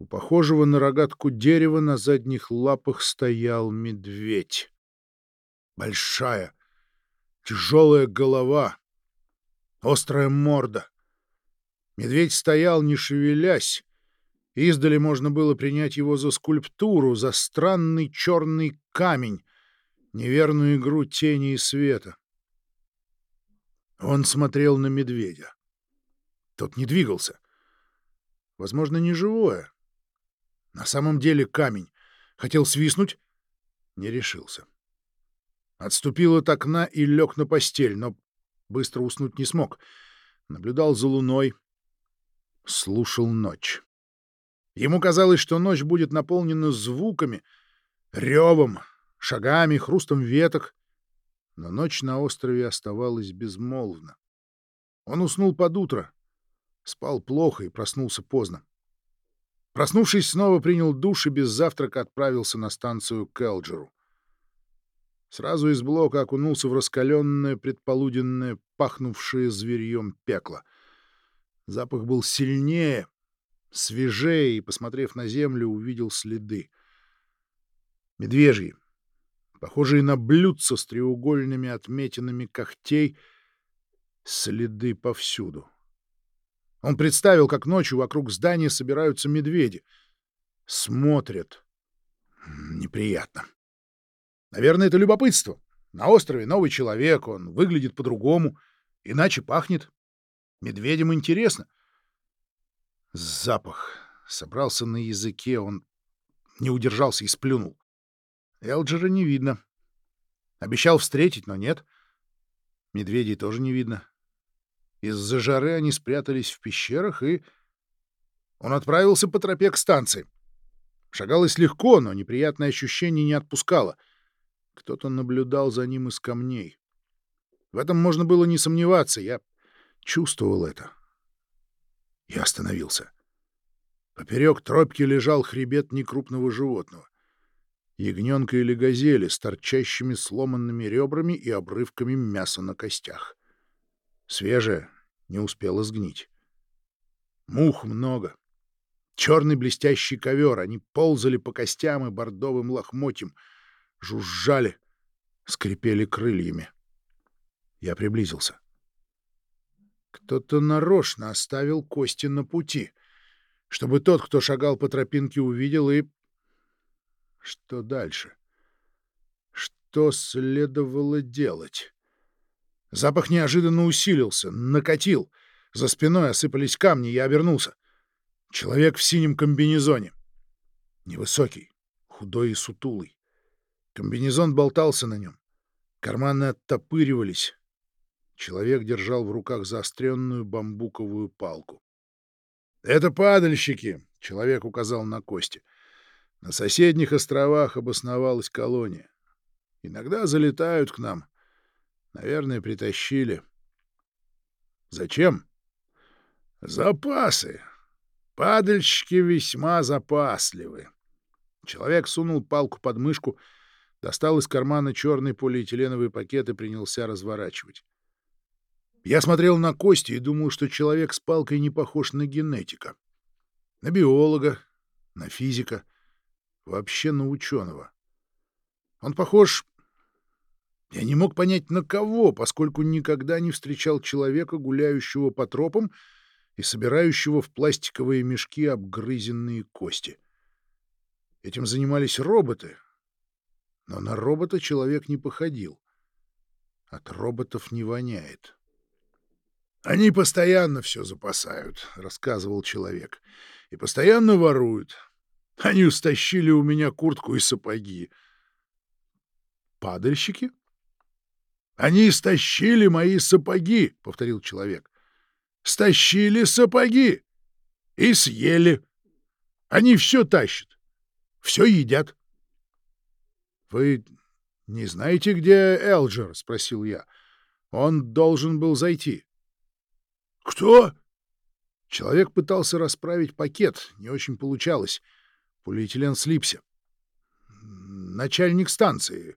У похожего на рогатку дерева на задних лапах стоял медведь. Большая, тяжелая голова, острая морда. Медведь стоял, не шевелясь. Издали можно было принять его за скульптуру, за странный черный камень, неверную игру тени и света. Он смотрел на медведя. Тот не двигался. Возможно, не живое. На самом деле камень. Хотел свистнуть, не решился. Отступил от окна и лег на постель, но быстро уснуть не смог. Наблюдал за луной, слушал ночь. Ему казалось, что ночь будет наполнена звуками, ревом, шагами, хрустом веток, но ночь на острове оставалась безмолвна. Он уснул под утро, спал плохо и проснулся поздно. Проснувшись, снова принял душ и без завтрака отправился на станцию к Элджеру. Сразу из блока окунулся в раскаленное предполуденное, пахнувшее зверьем пекло. Запах был сильнее, свежее, и, посмотрев на землю, увидел следы. Медвежьи, похожие на блюдца с треугольными отметинами когтей, следы повсюду. Он представил, как ночью вокруг здания собираются медведи. Смотрят. Неприятно. Наверное, это любопытство. На острове новый человек, он выглядит по-другому, иначе пахнет. Медведям интересно. Запах. Собрался на языке, он не удержался и сплюнул. Элджера не видно. Обещал встретить, но нет. Медведей тоже не видно. Из-за жары они спрятались в пещерах, и... Он отправился по тропе к станции. Шагалось легко, но неприятное ощущение не отпускало. Кто-то наблюдал за ним из камней. В этом можно было не сомневаться. Я чувствовал это. Я остановился. Поперек тропки лежал хребет некрупного животного. Ягненка или газели с торчащими сломанными ребрами и обрывками мяса на костях. Свежая, не успела сгнить. Мух много. Черный блестящий ковер. Они ползали по костям и бордовым лохмотьям, жужжали, скрипели крыльями. Я приблизился. Кто-то нарочно оставил кости на пути, чтобы тот, кто шагал по тропинке, увидел и... Что дальше? Что следовало делать? Запах неожиданно усилился, накатил. За спиной осыпались камни, я обернулся. Человек в синем комбинезоне. Невысокий, худой и сутулый. Комбинезон болтался на нем. Карманы оттопыривались. Человек держал в руках заостренную бамбуковую палку. — Это падальщики, — человек указал на кости. На соседних островах обосновалась колония. Иногда залетают к нам. Наверное, притащили. Зачем? Запасы. Падальщики весьма запасливы. Человек сунул палку под мышку, достал из кармана черный полиэтиленовый пакет и принялся разворачивать. Я смотрел на кости и думал, что человек с палкой не похож на генетика. На биолога, на физика, вообще на ученого. Он похож я не мог понять, на кого, поскольку никогда не встречал человека, гуляющего по тропам и собирающего в пластиковые мешки обгрызенные кости. Этим занимались роботы, но на робота человек не походил. От роботов не воняет. «Они постоянно все запасают», — рассказывал человек, — «и постоянно воруют. Они устащили у меня куртку и сапоги». «Падальщики?» Они стащили мои сапоги, — повторил человек. Стащили сапоги и съели. Они все тащат, все едят. — Вы не знаете, где Элджер? — спросил я. Он должен был зайти. — Кто? Человек пытался расправить пакет, не очень получалось. Полиэтилен слипся. — Начальник станции.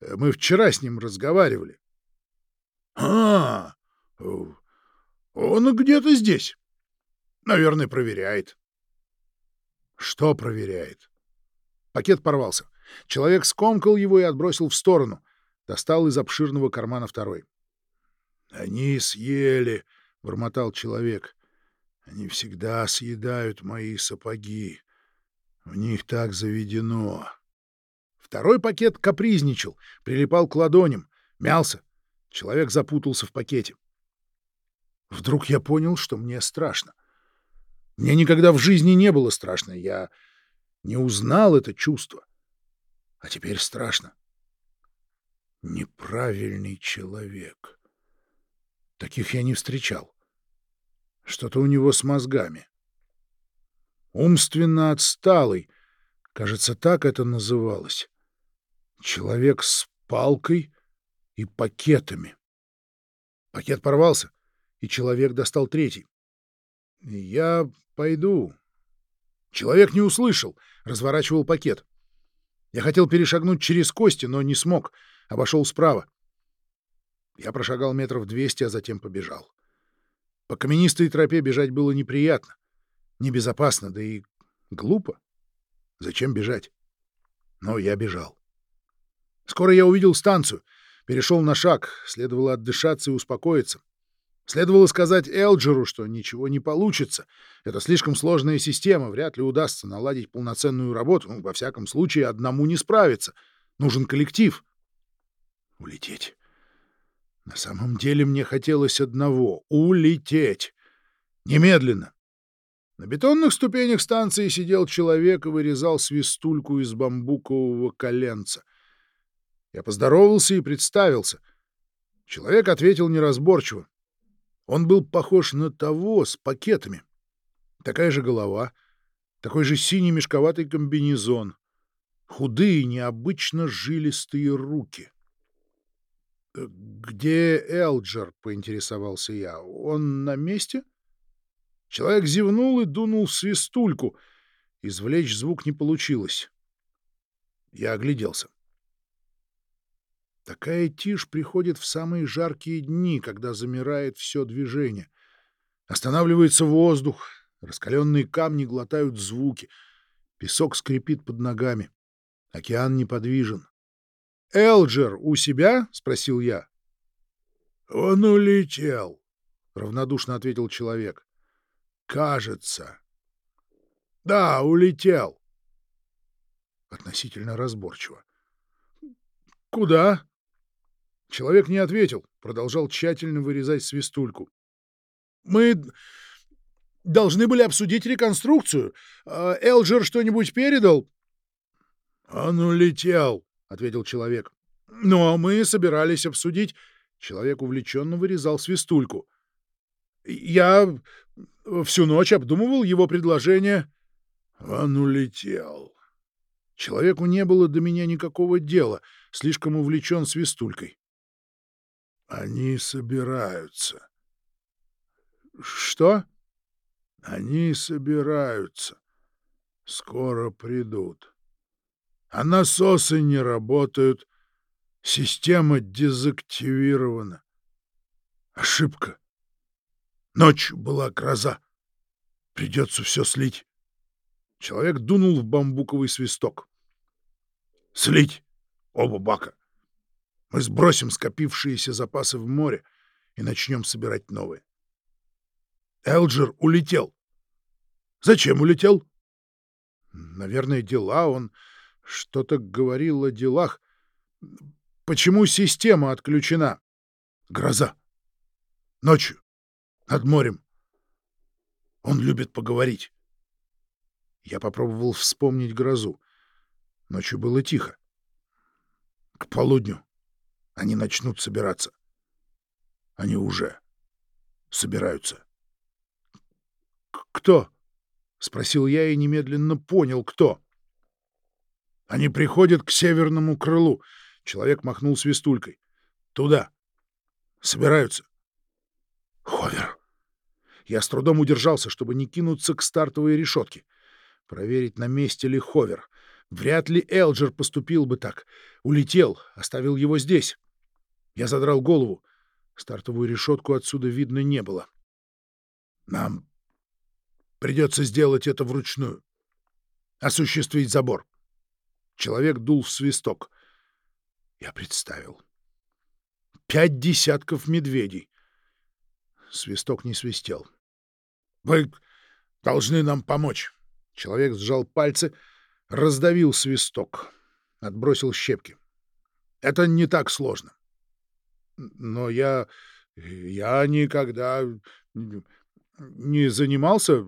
Мы вчера с ним разговаривали. — А, он где-то здесь. Наверное, проверяет. — Что проверяет? Пакет порвался. Человек скомкал его и отбросил в сторону. Достал из обширного кармана второй. — Они съели, — бормотал человек. — Они всегда съедают мои сапоги. В них так заведено. Второй пакет капризничал, прилипал к ладоням, мялся. Человек запутался в пакете. Вдруг я понял, что мне страшно. Мне никогда в жизни не было страшно. Я не узнал это чувство. А теперь страшно. Неправильный человек. Таких я не встречал. Что-то у него с мозгами. Умственно отсталый. Кажется, так это называлось. Человек с палкой и пакетами. Пакет порвался. и человек достал третий. «Я пойду». Человек не услышал, разворачивал пакет. Я хотел перешагнуть через кости, но не смог, обошел справа. Я прошагал метров двести, а затем побежал. По каменистой тропе бежать было неприятно, небезопасно, да и глупо. Зачем бежать? Но я бежал. Скоро я увидел станцию, перешел на шаг, следовало отдышаться и успокоиться. Следовало сказать Элджеру, что ничего не получится. Это слишком сложная система, вряд ли удастся наладить полноценную работу. Ну, во всяком случае, одному не справиться. Нужен коллектив. Улететь. На самом деле мне хотелось одного — улететь. Немедленно. На бетонных ступенях станции сидел человек и вырезал свистульку из бамбукового коленца. Я поздоровался и представился. Человек ответил неразборчиво. Он был похож на того с пакетами. Такая же голова, такой же синий мешковатый комбинезон, худые, необычно жилистые руки. «Э, «Где Элджер?» — поинтересовался я. «Он на месте?» Человек зевнул и дунул в свистульку. Извлечь звук не получилось. Я огляделся. Такая тишь приходит в самые жаркие дни, когда замирает все движение. Останавливается воздух, раскаленные камни глотают звуки, песок скрипит под ногами. Океан неподвижен. «Элджер у себя?» — спросил я. «Он улетел», — равнодушно ответил человек. «Кажется». «Да, улетел». Относительно разборчиво. «Куда?» Человек не ответил, продолжал тщательно вырезать свистульку. «Мы должны были обсудить реконструкцию. А Элджер что-нибудь передал?» «Он улетел», — ответил человек. «Но мы собирались обсудить...» Человек увлеченно вырезал свистульку. «Я всю ночь обдумывал его предложение...» «Он улетел». Человеку не было до меня никакого дела, слишком увлечен свистулькой. Они собираются. Что? Они собираются. Скоро придут. А насосы не работают. Система дезактивирована. Ошибка. Ночью была гроза. Придется все слить. Человек дунул в бамбуковый свисток. Слить оба бака. Мы сбросим скопившиеся запасы в море и начнем собирать новые. Элджер улетел. Зачем улетел? Наверное, дела. Он что-то говорил о делах. Почему система отключена? Гроза. Ночью. Над морем. Он любит поговорить. Я попробовал вспомнить грозу. Ночью было тихо. К полудню они начнут собираться. Они уже собираются. «Кто?» — спросил я и немедленно понял, кто. «Они приходят к северному крылу», — человек махнул свистулькой. «Туда. Собираются». «Ховер!» Я с трудом удержался, чтобы не кинуться к стартовой решетке. Проверить, на месте ли Ховер. Вряд ли Элджер поступил бы так. Улетел, оставил его здесь. Я задрал голову. Стартовую решетку отсюда видно не было. Нам придется сделать это вручную. Осуществить забор. Человек дул в свисток. Я представил. Пять десятков медведей. Свисток не свистел. Вы должны нам помочь. Человек сжал пальцы, раздавил свисток, отбросил щепки. Это не так сложно. Но я... я никогда не занимался,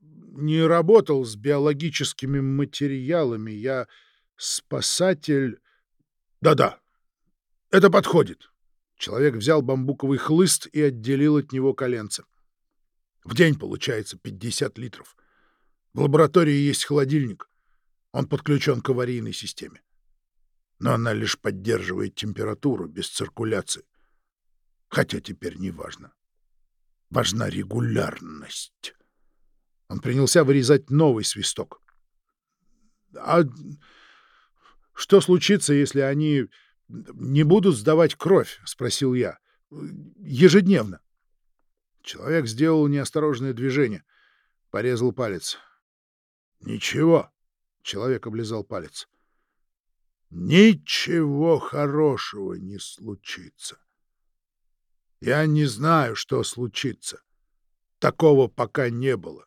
не работал с биологическими материалами. Я спасатель... Да-да, это подходит. Человек взял бамбуковый хлыст и отделил от него коленца. В день получается 50 литров. В лаборатории есть холодильник. Он подключен к аварийной системе но она лишь поддерживает температуру без циркуляции. Хотя теперь не важно. важна регулярность. Он принялся вырезать новый свисток. — А что случится, если они не будут сдавать кровь? — спросил я. — Ежедневно. Человек сделал неосторожное движение. Порезал палец. — Ничего. Человек облизал палец. — Ничего хорошего не случится. Я не знаю, что случится. Такого пока не было.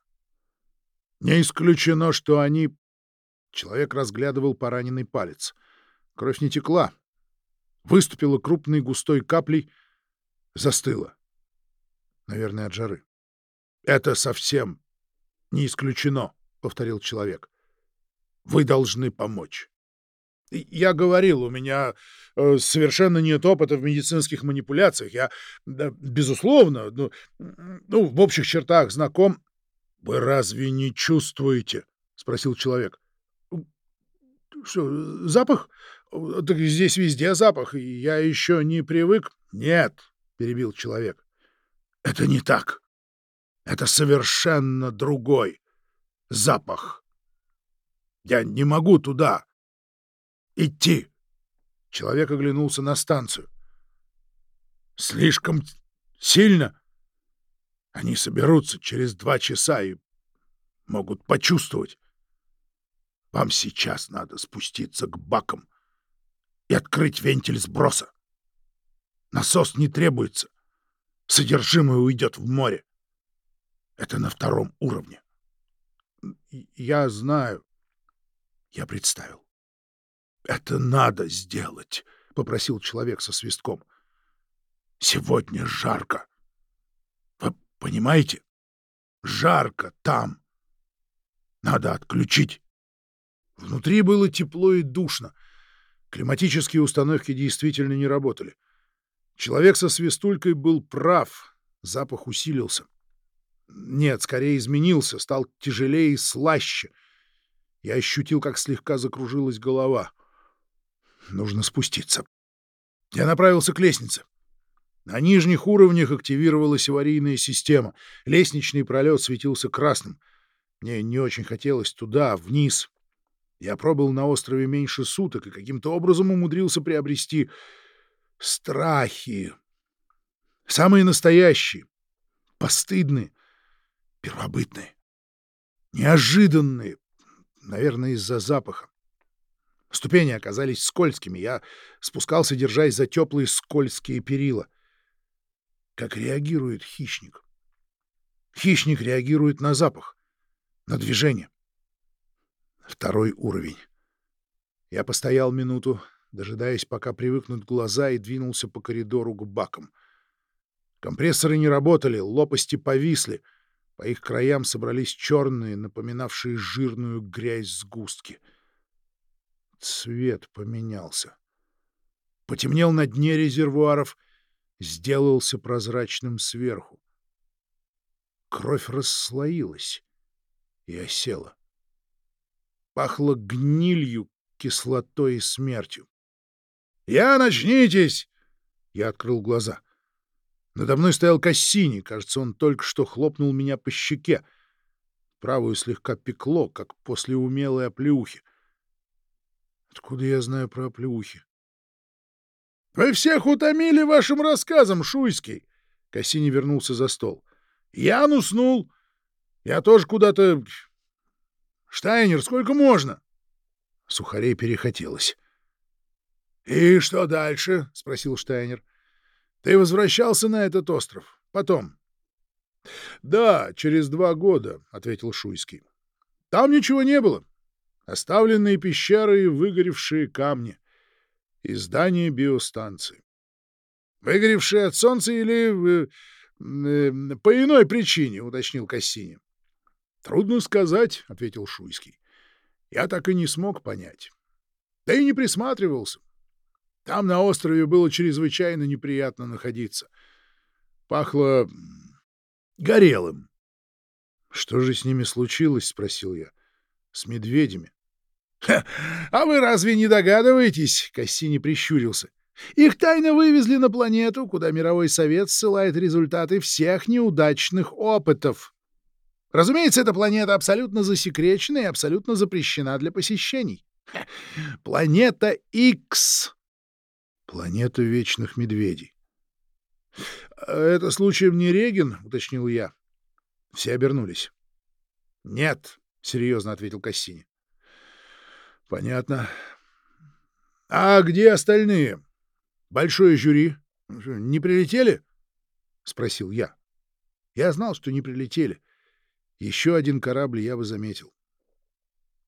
Не исключено, что они... Человек разглядывал пораненный палец. Кровь не текла. Выступила крупной густой каплей, застыла. Наверное, от жары. — Это совсем не исключено, — повторил человек. — Вы должны помочь. Я говорил, у меня э, совершенно нет опыта в медицинских манипуляциях. Я, да, безусловно, ну, ну, в общих чертах знаком. — Вы разве не чувствуете? — спросил человек. — Что, запах? Так здесь везде запах, и я еще не привык. — Нет, — перебил человек. — Это не так. Это совершенно другой запах. Я не могу туда идти. Человек оглянулся на станцию. Слишком сильно. Они соберутся через два часа и могут почувствовать. Вам сейчас надо спуститься к бакам и открыть вентиль сброса. Насос не требуется. Содержимое уйдет в море. Это на втором уровне. Я знаю. Я представил. Это надо сделать, — попросил человек со свистком. Сегодня жарко. Вы понимаете? Жарко там. Надо отключить. Внутри было тепло и душно. Климатические установки действительно не работали. Человек со свистулькой был прав. Запах усилился. Нет, скорее изменился, стал тяжелее и слаще. Я ощутил, как слегка закружилась голова. Нужно спуститься. Я направился к лестнице. На нижних уровнях активировалась аварийная система. Лестничный пролет светился красным. Мне не очень хотелось туда, вниз. Я пробыл на острове меньше суток и каким-то образом умудрился приобрести страхи. Самые настоящие, постыдные, первобытные, неожиданные, наверное, из-за запаха. Ступени оказались скользкими. Я спускался, держась за теплые скользкие перила. Как реагирует хищник? Хищник реагирует на запах, на движение. Второй уровень. Я постоял минуту, дожидаясь, пока привыкнут глаза, и двинулся по коридору к бакам. Компрессоры не работали, лопасти повисли. По их краям собрались черные, напоминавшие жирную грязь сгустки — Цвет поменялся. Потемнел на дне резервуаров, сделался прозрачным сверху. Кровь расслоилась и осела. Пахло гнилью, кислотой и смертью. «Я начнитесь!» Я открыл глаза. Надо мной стоял Кассини. Кажется, он только что хлопнул меня по щеке. Правую слегка пекло, как после умелой оплеухи. Откуда я знаю про оплеухи? — Вы всех утомили вашим рассказом, Шуйский! Кассини вернулся за стол. — Ян уснул. Я тоже куда-то... Штайнер, сколько можно? Сухарей перехотелось. — И что дальше? — спросил Штайнер. — Ты возвращался на этот остров? Потом? — Да, через два года, — ответил Шуйский. — Там ничего не было. Оставленные пещеры и выгоревшие камни. И здание биостанции. Выгоревшие от солнца или... Э, э, по иной причине, уточнил Кассини. Трудно сказать, ответил Шуйский. Я так и не смог понять. Да и не присматривался. Там на острове было чрезвычайно неприятно находиться. Пахло горелым. — Что же с ними случилось? — спросил я. — С медведями. — А вы разве не догадываетесь? — Кассини прищурился. Их тайно вывезли на планету, куда мировой совет ссылает результаты всех неудачных опытов. Разумеется, эта планета абсолютно засекречена и абсолютно запрещена для посещений. Планета X. Планета вечных медведей. «А «Это случаем не Реген?» — уточнил я. Все обернулись. «Нет», — серьезно ответил Кассини. «Понятно. А где остальные? Большое жюри? Не прилетели?» — спросил я. Я знал, что не прилетели. Еще один корабль я бы заметил.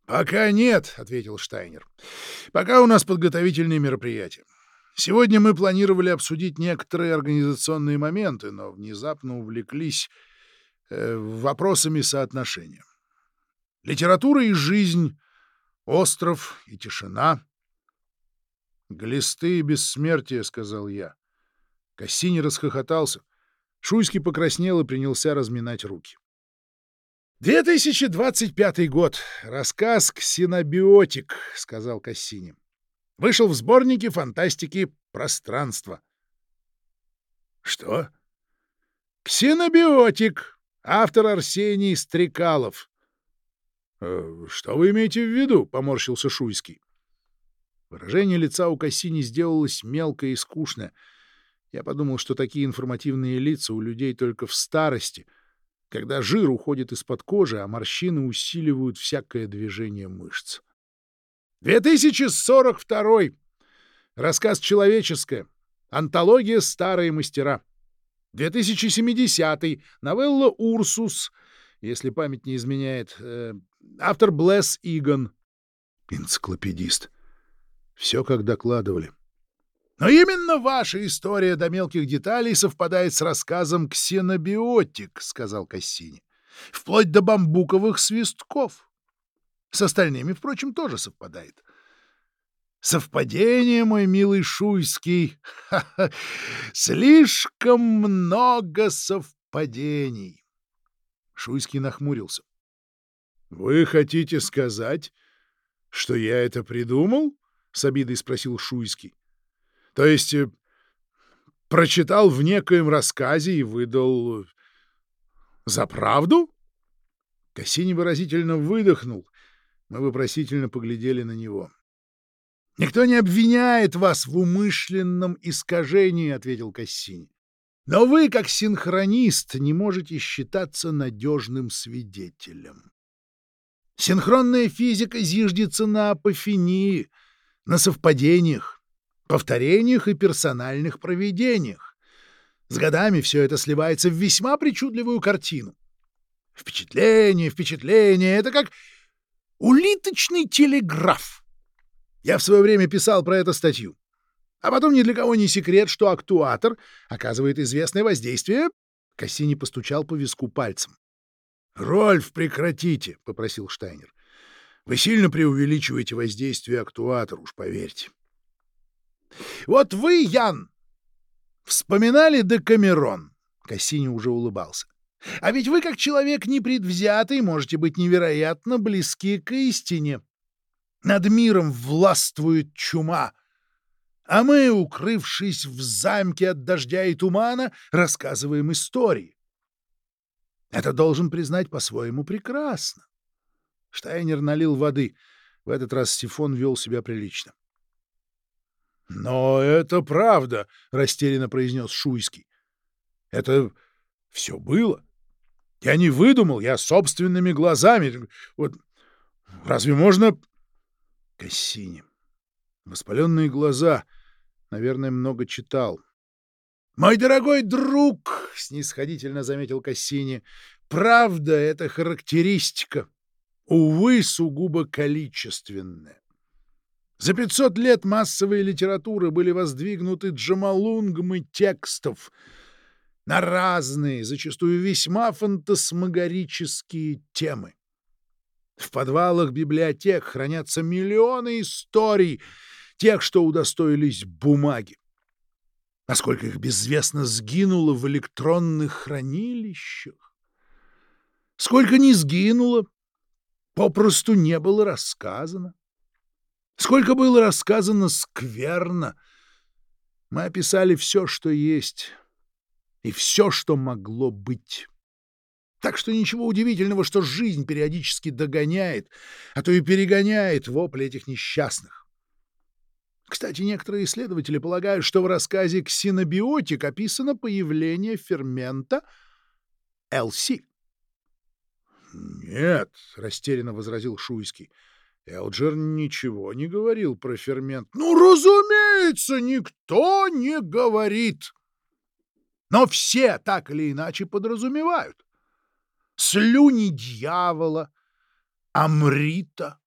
«Пока нет», — ответил Штайнер. «Пока у нас подготовительные мероприятия. Сегодня мы планировали обсудить некоторые организационные моменты, но внезапно увлеклись э, вопросами соотношения. Литература и жизнь, остров и тишина. «Глисты и бессмертие», — сказал я. Кассини расхохотался. Шуйский покраснел и принялся разминать руки. 2025 год. Рассказ «Ксенобиотик», — сказал Кассини. Вышел в сборнике фантастики «Пространство». Что? «Ксенобиотик», автор Арсений Стрекалов. «Э, «Что вы имеете в виду?» — поморщился Шуйский. Выражение лица у Кассини сделалось мелкое и скучное. Я подумал, что такие информативные лица у людей только в старости, когда жир уходит из-под кожи, а морщины усиливают всякое движение мышц. 2042. Рассказ «Человеческое». Антология «Старые мастера». 2070. Новелла «Урсус», если память не изменяет. Э, автор Блесс Игон. Энциклопедист. Все как докладывали. Но именно ваша история до мелких деталей совпадает с рассказом «Ксенобиотик», — сказал Кассини. Вплоть до бамбуковых свистков. С остальными, впрочем, тоже совпадает. Совпадение, мой милый Шуйский. Ха [laughs] -ха. Слишком много совпадений. Шуйский нахмурился. — Вы хотите сказать, что я это придумал? — с обидой спросил Шуйский. — То есть э, прочитал в некоем рассказе и выдал за правду? Кассини выразительно выдохнул, мы вопросительно поглядели на него. — Никто не обвиняет вас в умышленном искажении, — ответил Кассини. — Но вы, как синхронист, не можете считаться надежным свидетелем. Синхронная физика зиждется на апофении, на совпадениях, повторениях и персональных проведениях. С годами все это сливается в весьма причудливую картину. Впечатление, впечатление — это как Улиточный телеграф. Я в свое время писал про это статью. А потом ни для кого не секрет, что актуатор оказывает известное воздействие. Кассини постучал по виску пальцем. — Рольф, прекратите, — попросил Штайнер. — Вы сильно преувеличиваете воздействие актуатора, уж поверьте. — Вот вы, Ян, вспоминали Декамерон. Кассини уже улыбался. А ведь вы, как человек непредвзятый, можете быть невероятно близки к истине. Над миром властвует чума, а мы, укрывшись в замке от дождя и тумана, рассказываем истории. Это должен признать по-своему прекрасно. Штайнер налил воды. В этот раз сифон вел себя прилично. — Но это правда, — растерянно произнес Шуйский. — Это все было. Я не выдумал, я собственными глазами. Вот разве можно... Кассини. Воспаленные глаза. Наверное, много читал. «Мой дорогой друг!» — снисходительно заметил Кассини. «Правда — это характеристика. Увы, сугубо количественная. За 500 лет массовой литературы были воздвигнуты джамалунгмы текстов — на разные, зачастую весьма фантасмагорические темы. В подвалах библиотек хранятся миллионы историй, тех, что удостоились бумаги. Насколько их безвестно сгинуло в электронных хранилищах. Сколько не сгинуло, попросту не было рассказано. Сколько было рассказано скверно, Мы описали все, что есть, и все, что могло быть. Так что ничего удивительного, что жизнь периодически догоняет, а то и перегоняет вопли этих несчастных. Кстати, некоторые исследователи полагают, что в рассказе «Ксинобиотик» описано появление фермента LC. «Нет», — растерянно возразил Шуйский, — Элджер ничего не говорил про фермент. «Ну, разумеется, никто не говорит!» Но все так или иначе подразумевают. Слюни дьявола, амрита,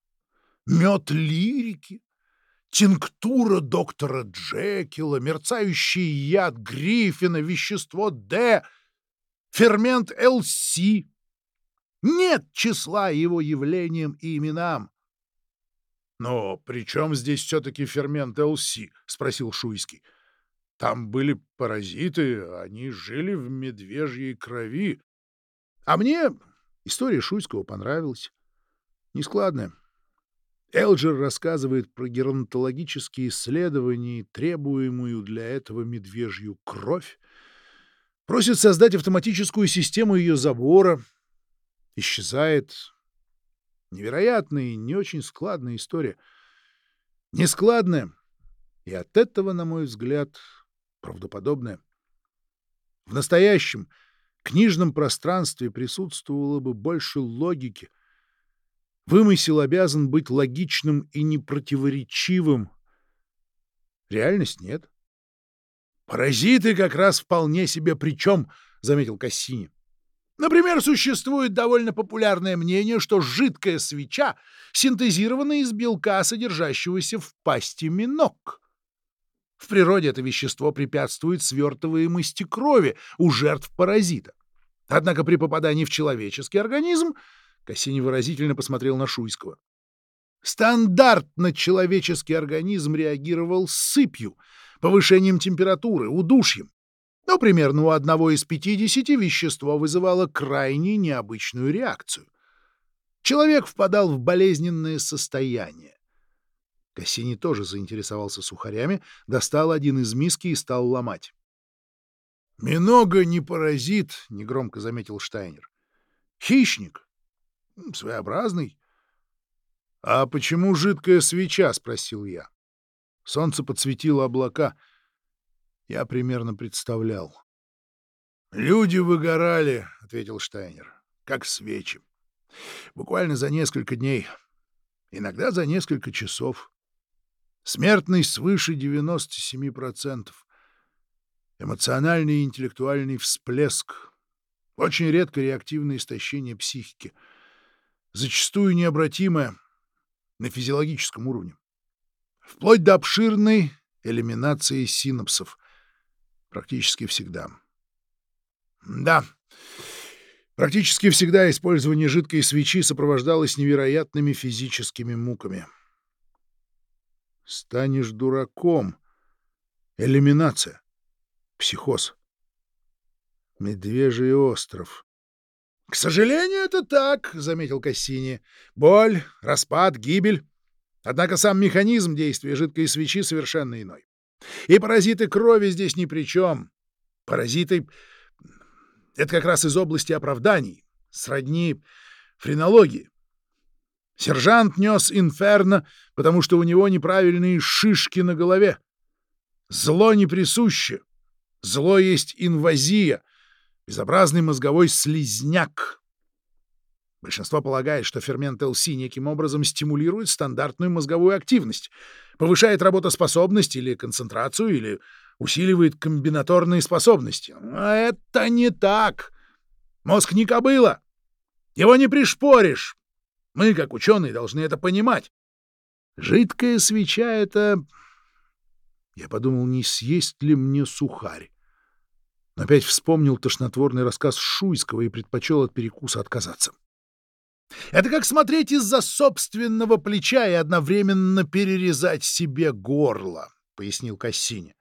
мед лирики, тинктура доктора Джекила, мерцающий яд Гриффина, вещество Д, фермент ЛС. Нет числа его явлениям и именам. — Но при чем здесь все-таки фермент ЛС? — спросил Шуйский. — там были паразиты, они жили в медвежьей крови. А мне история Шуйского понравилась. Нескладная. Элджер рассказывает про геронтологические исследования и требуемую для этого медвежью кровь. Просит создать автоматическую систему ее забора. Исчезает. Невероятная и не очень складная история. Нескладная. И от этого, на мой взгляд, правдоподобное. В настоящем книжном пространстве присутствовало бы больше логики. Вымысел обязан быть логичным и непротиворечивым. Реальность нет. «Паразиты как раз вполне себе причем», — заметил Кассини. Например, существует довольно популярное мнение, что жидкая свеча синтезирована из белка, содержащегося в пасти минок. В природе это вещество препятствует свертываемости крови у жертв паразита. Однако при попадании в человеческий организм Кассини выразительно посмотрел на Шуйского. Стандартно человеческий организм реагировал сыпью, повышением температуры, удушьем. Но примерно у одного из 50 вещество вызывало крайне необычную реакцию. Человек впадал в болезненное состояние. Кассини тоже заинтересовался сухарями, достал один из миски и стал ломать. — Минога не паразит, — негромко заметил Штайнер. — Хищник. Своеобразный. — А почему жидкая свеча? — спросил я. Солнце подсветило облака. Я примерно представлял. — Люди выгорали, — ответил Штайнер, — как свечи. Буквально за несколько дней, иногда за несколько часов. Смертность свыше 97%. Эмоциональный и интеллектуальный всплеск. Очень редко реактивное истощение психики. Зачастую необратимое на физиологическом уровне. Вплоть до обширной элиминации синапсов. Практически всегда. Да, практически всегда использование жидкой свечи сопровождалось невероятными физическими муками. Станешь дураком. Элиминация. Психоз. Медвежий остров. — К сожалению, это так, — заметил Кассини. — Боль, распад, гибель. Однако сам механизм действия жидкой свечи совершенно иной. И паразиты крови здесь ни при чем. Паразиты — это как раз из области оправданий, сродни френологии. Сержант нес инферно, потому что у него неправильные шишки на голове. Зло не присуще. Зло есть инвазия, безобразный мозговой слизняк. Большинство полагает, что фермент ЛС неким образом стимулирует стандартную мозговую активность, повышает работоспособность или концентрацию, или усиливает комбинаторные способности. А это не так. Мозг не кобыла. Его не пришпоришь. Мы, как ученые, должны это понимать. Жидкая свеча — это... Я подумал, не съесть ли мне сухарь. Но опять вспомнил тошнотворный рассказ Шуйского и предпочел от перекуса отказаться. Это как смотреть из-за собственного плеча и одновременно перерезать себе горло, — пояснил Кассини.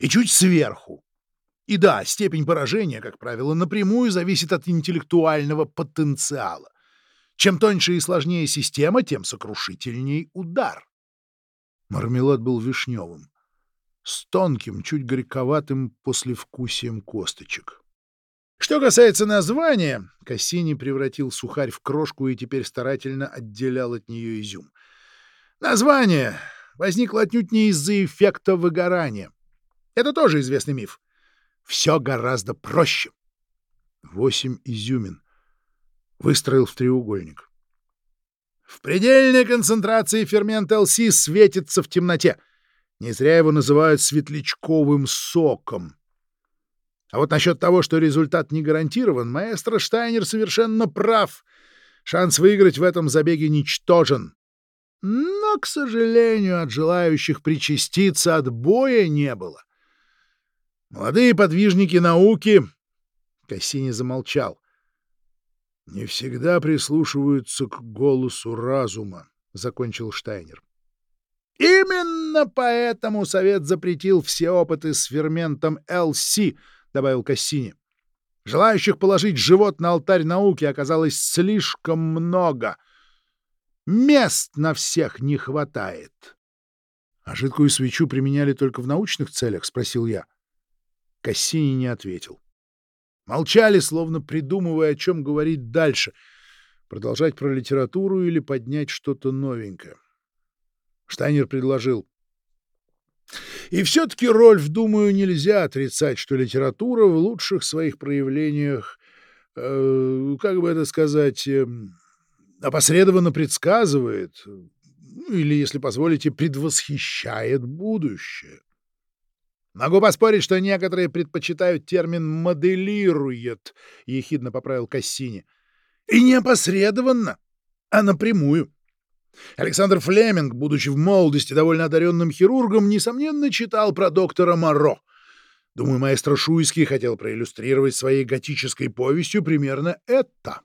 И чуть сверху. И да, степень поражения, как правило, напрямую зависит от интеллектуального потенциала. Чем тоньше и сложнее система, тем сокрушительней удар. Мармелад был вишневым. с тонким, чуть горьковатым послевкусием косточек. Что касается названия, Кассини превратил сухарь в крошку и теперь старательно отделял от нее изюм. Название возникло отнюдь не из-за эффекта выгорания. Это тоже известный миф. Все гораздо проще. Восемь изюмин. Выстроил в треугольник. В предельной концентрации фермент ЛС светится в темноте. Не зря его называют светлячковым соком. А вот насчет того, что результат не гарантирован, маэстро Штайнер совершенно прав. Шанс выиграть в этом забеге ничтожен. Но, к сожалению, от желающих причаститься отбоя не было. Молодые подвижники науки... Кассини замолчал. «Не всегда прислушиваются к голосу разума», — закончил Штайнер. «Именно поэтому Совет запретил все опыты с ферментом ЛС», — добавил Кассини. «Желающих положить живот на алтарь науки оказалось слишком много. Мест на всех не хватает». «А жидкую свечу применяли только в научных целях?» — спросил я. Кассини не ответил. Молчали, словно придумывая, о чем говорить дальше. Продолжать про литературу или поднять что-то новенькое. Штайнер предложил. И все-таки, Рольф, думаю, нельзя отрицать, что литература в лучших своих проявлениях, э, как бы это сказать, э, опосредованно предсказывает, ну, или, если позволите, предвосхищает будущее. Могу поспорить, что некоторые предпочитают термин «моделирует», — ехидно поправил Кассини. И не опосредованно, а напрямую. Александр Флеминг, будучи в молодости довольно одаренным хирургом, несомненно читал про доктора Моро. Думаю, маэстро Шуйский хотел проиллюстрировать своей готической повестью примерно это.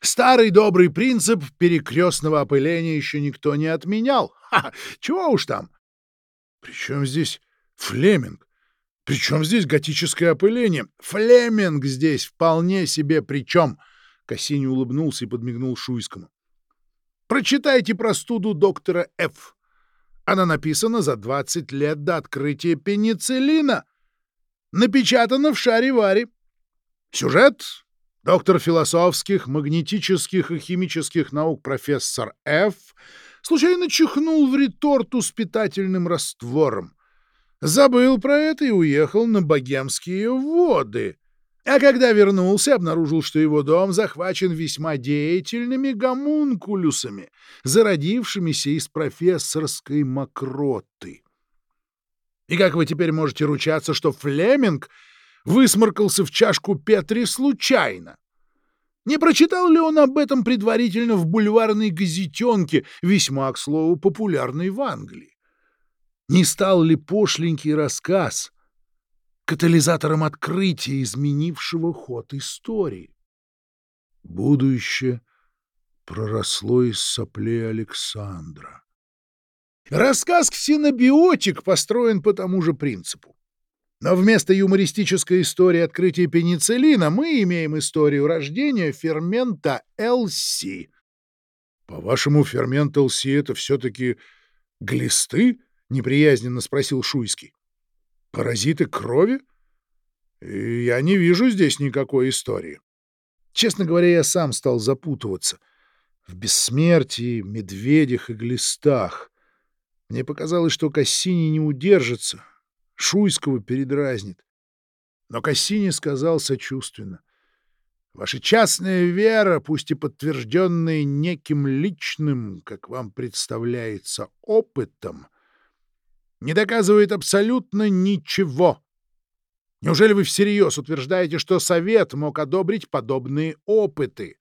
Старый добрый принцип перекрестного опыления еще никто не отменял. Ха, чего уж там. Причем здесь Флеминг? Причем здесь готическое опыление? Флеминг здесь вполне себе причем. Кассини улыбнулся и подмигнул Шуйскому. Прочитайте простуду доктора Ф. Она написана за 20 лет до открытия пенициллина. Напечатана в шаре-варе. Сюжет — доктор философских, магнетических и химических наук профессор Ф. случайно чихнул в реторту с питательным раствором. Забыл про это и уехал на богемские воды. А когда вернулся, обнаружил, что его дом захвачен весьма деятельными гомункулюсами, зародившимися из профессорской мокроты. И как вы теперь можете ручаться, что Флеминг высморкался в чашку Петри случайно? Не прочитал ли он об этом предварительно в бульварной газетенке, весьма, к слову, популярной в Англии? Не стал ли пошленький рассказ катализатором открытия, изменившего ход истории? Будущее проросло из соплей Александра. Рассказ «Ксенобиотик» построен по тому же принципу. Но вместо юмористической истории открытия пенициллина мы имеем историю рождения фермента ЛС. По-вашему, фермент ЛС — это все-таки глисты? — неприязненно спросил Шуйский. «Паразиты крови? Я не вижу здесь никакой истории». Честно говоря, я сам стал запутываться. В бессмертии, медведях и глистах. Мне показалось, что Кассини не удержится, Шуйского передразнит. Но Кассини сказал сочувственно. Ваша частная вера, пусть и подтвержденная неким личным, как вам представляется, опытом, не доказывает абсолютно ничего. Неужели вы всерьез утверждаете, что Совет мог одобрить подобные опыты?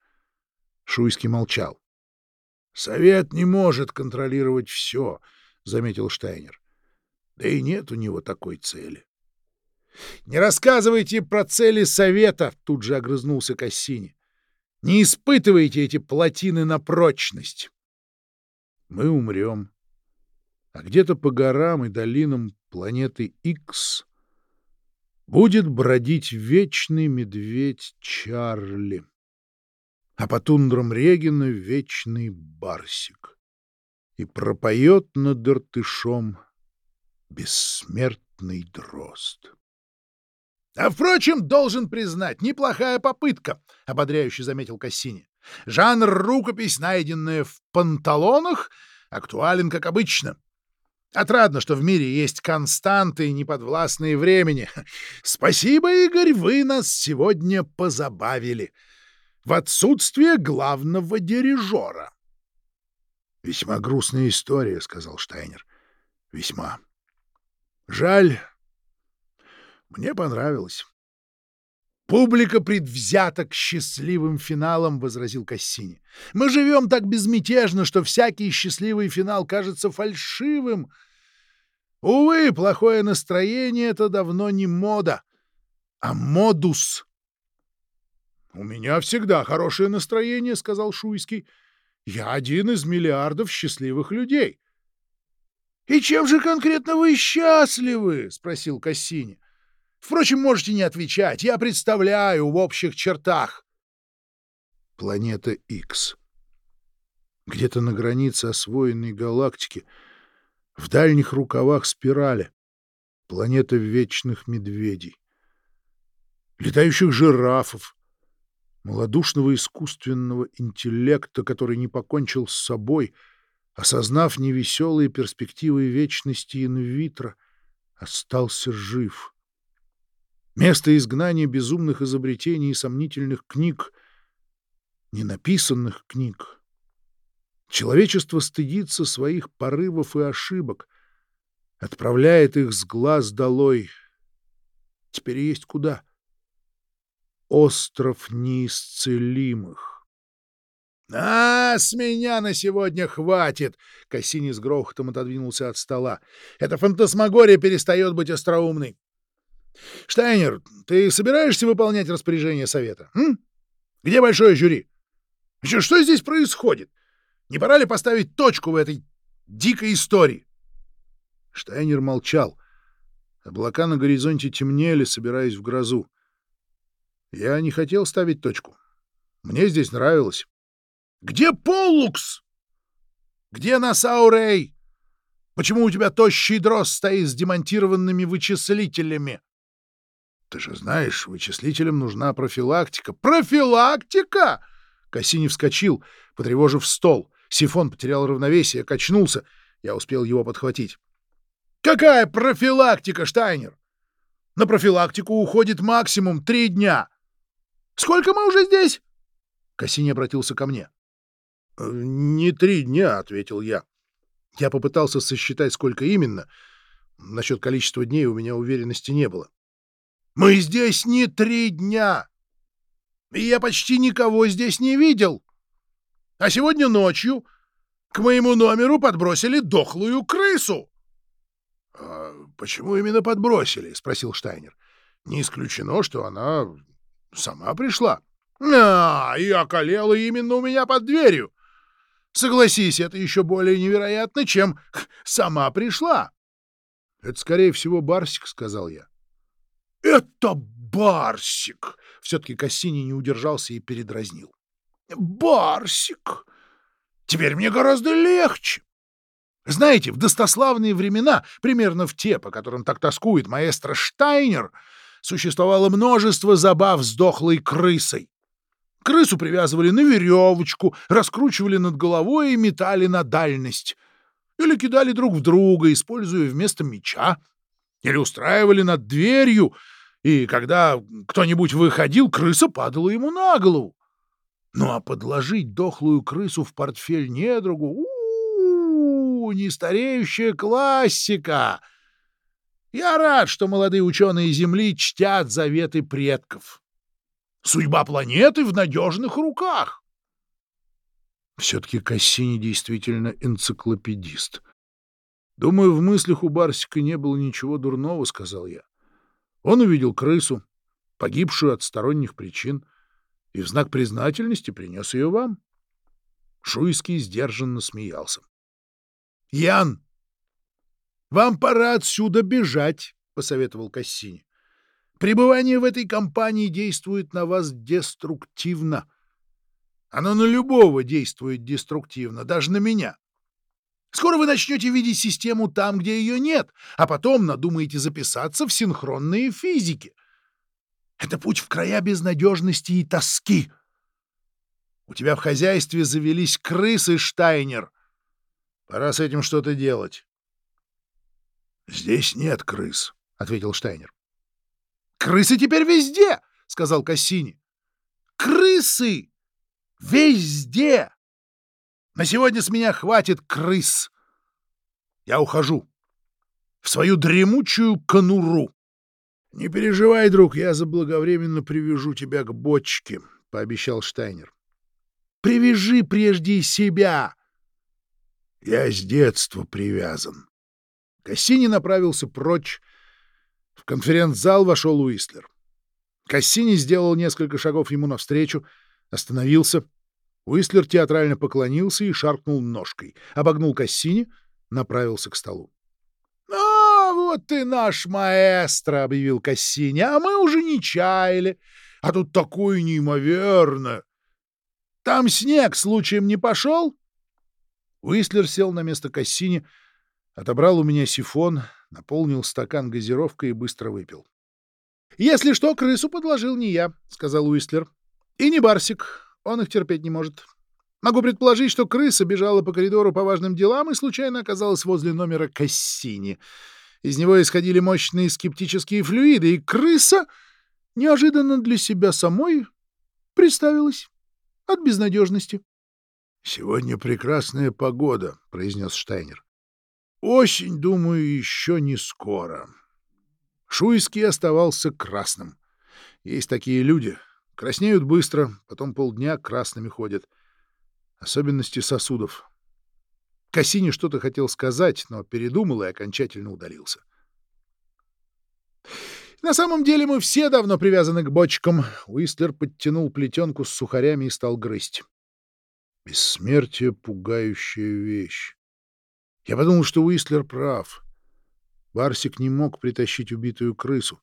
Шуйский молчал. Совет не может контролировать все, заметил Штайнер. Да и нет у него такой цели. Не рассказывайте про цели Совета, тут же огрызнулся Кассини. Не испытывайте эти плотины на прочность. Мы умрем, а где-то по горам и долинам планеты Икс будет бродить вечный медведь Чарли, а по тундрам Регина вечный барсик и пропоет над Иртышом Бессмертный дрозд. — А, впрочем, должен признать, неплохая попытка, — ободряюще заметил Кассини. — Жанр рукопись, найденная в панталонах, актуален, как обычно. Отрадно, что в мире есть константы, неподвластные времени. Спасибо, Игорь, вы нас сегодня позабавили. В отсутствие главного дирижера. — Весьма грустная история, — сказал Штайнер. — Весьма. Жаль. Мне понравилось. «Публика предвзята к счастливым финалам», — возразил Кассини. «Мы живем так безмятежно, что всякий счастливый финал кажется фальшивым. Увы, плохое настроение — это давно не мода, а модус». «У меня всегда хорошее настроение», — сказал Шуйский. «Я один из миллиардов счастливых людей». «И чем же конкретно вы счастливы?» — спросил Кассини. Впрочем, можете не отвечать. Я представляю в общих чертах. Планета X. Где-то на границе освоенной галактики, в дальних рукавах спирали. Планета вечных медведей. Летающих жирафов. Молодушного искусственного интеллекта, который не покончил с собой, осознав невеселые перспективы вечности инвитро, остался жив — Место изгнания безумных изобретений и сомнительных книг, ненаписанных книг. Человечество стыдится своих порывов и ошибок, отправляет их с глаз долой. Теперь есть куда? Остров неисцелимых. — А, с меня на сегодня хватит! — Кассини с грохотом отодвинулся от стола. — Эта фантасмагория перестает быть остроумной. Штайнер, ты собираешься выполнять распоряжение совета? М? Где большое жюри? Что здесь происходит? Не пора ли поставить точку в этой дикой истории? Штайнер молчал. Облака на горизонте темнели, собираясь в грозу. Я не хотел ставить точку. Мне здесь нравилось. Где Поллукс? Где Насаурей? Почему у тебя тощий дрозд стоит с демонтированными вычислителями? Ты же знаешь, вычислителям нужна профилактика. Профилактика? Кассини вскочил, потревожив стол. Сифон потерял равновесие, качнулся. Я успел его подхватить. Какая профилактика, Штайнер? На профилактику уходит максимум три дня. Сколько мы уже здесь? Кассини обратился ко мне. «Э, «Не три дня», — ответил я. Я попытался сосчитать, сколько именно. Насчет количества дней у меня уверенности не было. Мы здесь не три дня. И я почти никого здесь не видел. А сегодня ночью к моему номеру подбросили дохлую крысу. — А почему именно подбросили? — спросил Штайнер. — Не исключено, что она сама пришла. — А, и околела именно у меня под дверью. Согласись, это еще более невероятно, чем сама пришла. — Это, скорее всего, Барсик, — сказал я. «Это Барсик!» Все-таки Кассини не удержался и передразнил. «Барсик! Теперь мне гораздо легче!» Знаете, в достославные времена, примерно в те, по которым так тоскует маэстро Штайнер, существовало множество забав с дохлой крысой. Крысу привязывали на веревочку, раскручивали над головой и метали на дальность. Или кидали друг в друга, используя вместо меча. Или устраивали над дверью, и когда кто-нибудь выходил, крыса падала ему на голову. Ну а подложить дохлую крысу в портфель недругу у, -у, нестареющая классика. Я рад, что молодые ученые Земли чтят заветы предков. Судьба планеты в надежных руках. Все-таки Кассини действительно энциклопедист. Думаю, в мыслях у Барсика не было ничего дурного, — сказал я. Он увидел крысу, погибшую от сторонних причин, и в знак признательности принес ее вам. Шуйский сдержанно смеялся. — Ян, вам пора отсюда бежать, — посоветовал Кассини. — Пребывание в этой компании действует на вас деструктивно. Оно на любого действует деструктивно, даже на меня. Скоро вы начнете видеть систему там, где ее нет, а потом надумаете записаться в синхронные физики. Это путь в края безнадежности и тоски. У тебя в хозяйстве завелись крысы, Штайнер. Пора с этим что-то делать. — Здесь нет крыс, — ответил Штайнер. — Крысы теперь везде, — сказал Кассини. — Крысы! Везде! На сегодня с меня хватит крыс. Я ухожу в свою дремучую конуру. — Не переживай, друг, я заблаговременно привяжу тебя к бочке, — пообещал Штайнер. — Привяжи прежде себя. — Я с детства привязан. Кассини направился прочь. В конференц-зал вошел Уистлер. Кассини сделал несколько шагов ему навстречу, остановился. Уистлер театрально поклонился и шаркнул ножкой, обогнул Кассини, направился к столу. — вот ты наш маэстро! — объявил Кассини. — А мы уже не чаяли. А тут такое неимоверное! Там снег случаем не пошел? Уистлер сел на место Кассини, — Отобрал у меня сифон, наполнил стакан газировкой и быстро выпил. — Если что, крысу подложил не я, — сказал Уистлер. — И не Барсик, он их терпеть не может. Могу предположить, что крыса бежала по коридору по важным делам и случайно оказалась возле номера Кассини. Из него исходили мощные скептические флюиды, и крыса неожиданно для себя самой представилась от безнадежности. — Сегодня прекрасная погода, — произнес Штайнер. Осень, думаю, еще не скоро. Шуйский оставался красным. Есть такие люди. Краснеют быстро, потом полдня красными ходят. Особенности сосудов. Кассини что-то хотел сказать, но передумал и окончательно удалился. На самом деле мы все давно привязаны к бочкам. Уистлер подтянул плетенку с сухарями и стал грызть. Бессмертие — пугающая вещь. Я подумал, что Уистлер прав. Барсик не мог притащить убитую крысу,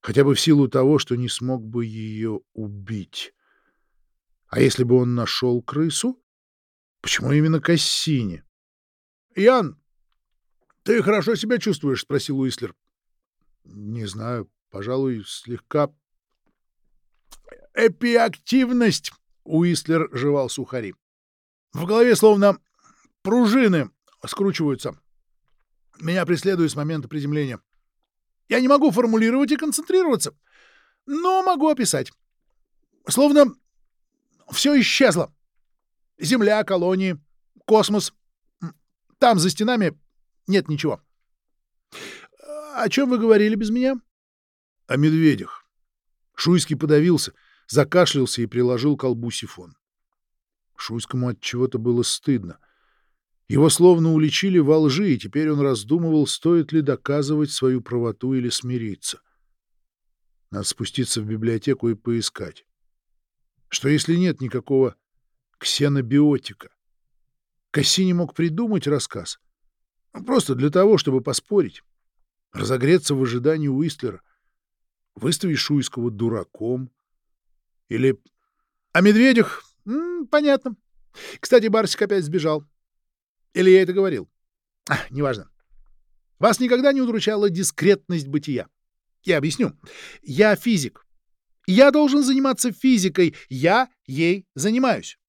хотя бы в силу того, что не смог бы ее убить. А если бы он нашел крысу? Почему именно Кассини? — Ян, ты хорошо себя чувствуешь? — спросил Уистлер. — Не знаю, пожалуй, слегка... — Эпиактивность! — Уистлер жевал сухари. — В голове словно пружины скручиваются. Меня преследуют с момента приземления. Я не могу формулировать и концентрироваться, но могу описать. Словно все исчезло. Земля, колонии, космос. Там, за стенами, нет ничего. О чем вы говорили без меня? О медведях. Шуйский подавился, закашлялся и приложил колбу сифон. Шуйскому от чего-то было стыдно — его словно уличили во лжи, и теперь он раздумывал, стоит ли доказывать свою правоту или смириться. Надо спуститься в библиотеку и поискать. Что если нет никакого ксенобиотика? Кассини мог придумать рассказ. Ну, просто для того, чтобы поспорить. Разогреться в ожидании Уистлера. Выставить Шуйского дураком. Или... О медведях? М -м, понятно. Кстати, Барсик опять сбежал. Или я это говорил? А, неважно. Вас никогда не удручала дискретность бытия. Я объясню. Я физик. Я должен заниматься физикой. Я ей занимаюсь.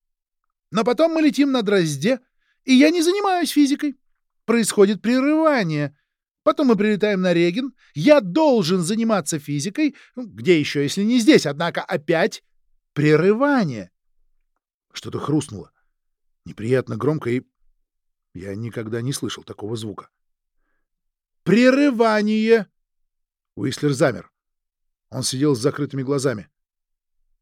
Но потом мы летим на дрозде, и я не занимаюсь физикой. Происходит прерывание. Потом мы прилетаем на Реген. Я должен заниматься физикой. Ну, где еще, если не здесь? Однако опять прерывание. Что-то хрустнуло. Неприятно громко и я никогда не слышал такого звука. «Прерывание!» Уислер замер. Он сидел с закрытыми глазами.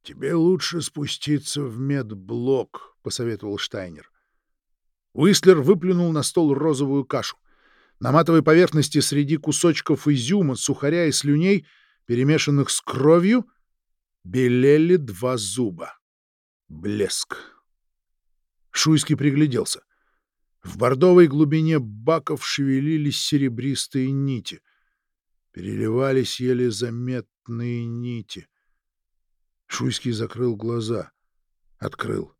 «Тебе лучше спуститься в медблок», — посоветовал Штайнер. Уислер выплюнул на стол розовую кашу. На матовой поверхности среди кусочков изюма, сухаря и слюней, перемешанных с кровью, белели два зуба. Блеск. Шуйский пригляделся. В бордовой глубине баков шевелились серебристые нити. Переливались еле заметные нити. Шуйский закрыл глаза. Открыл.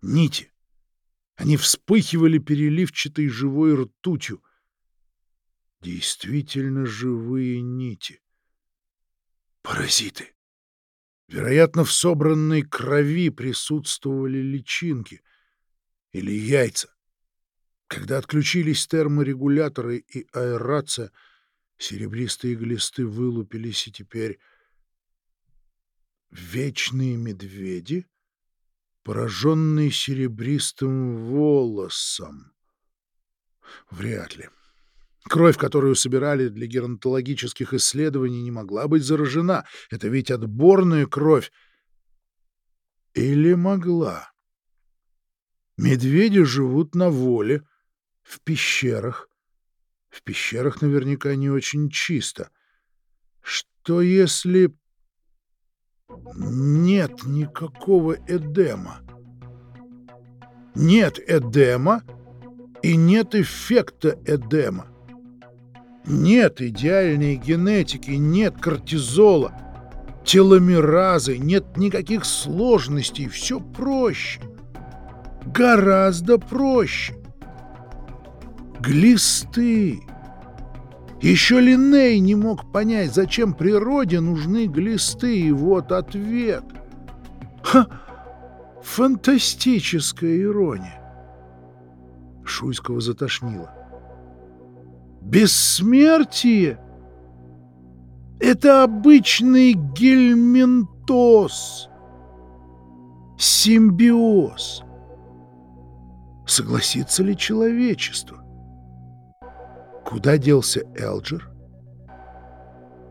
Нити. Они вспыхивали переливчатой живой ртутью. Действительно живые нити. Паразиты. Вероятно, в собранной крови присутствовали личинки или яйца. Когда отключились терморегуляторы и аэрация, серебристые глисты вылупились, и теперь вечные медведи, пораженные серебристым волосом. Вряд ли. Кровь, которую собирали для геронтологических исследований, не могла быть заражена. Это ведь отборная кровь. Или могла? Медведи живут на воле, в пещерах. В пещерах наверняка не очень чисто. Что если... Нет никакого Эдема. Нет Эдема и нет эффекта Эдема. Нет идеальной генетики, нет кортизола, теломеразы, нет никаких сложностей, все проще. Гораздо проще. Глисты. Еще Линней не мог понять, зачем природе нужны глисты, и вот ответ. Ха! Фантастическая ирония. Шуйского затошнило. Бессмертие — это обычный гельминтоз, симбиоз. Согласится ли человечество? Куда делся Элджер?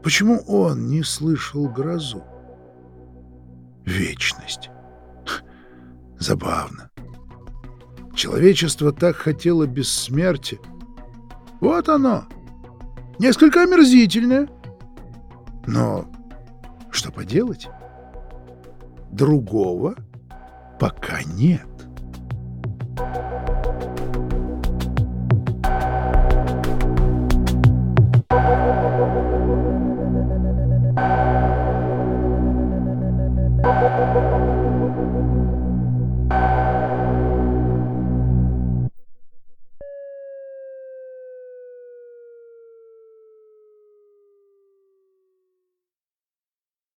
Почему он не слышал грозу? Вечность. [laughs] Забавно. Человечество так хотело бессмертия, вот оно. Несколько омерзительное. Но что поделать? Другого пока нет.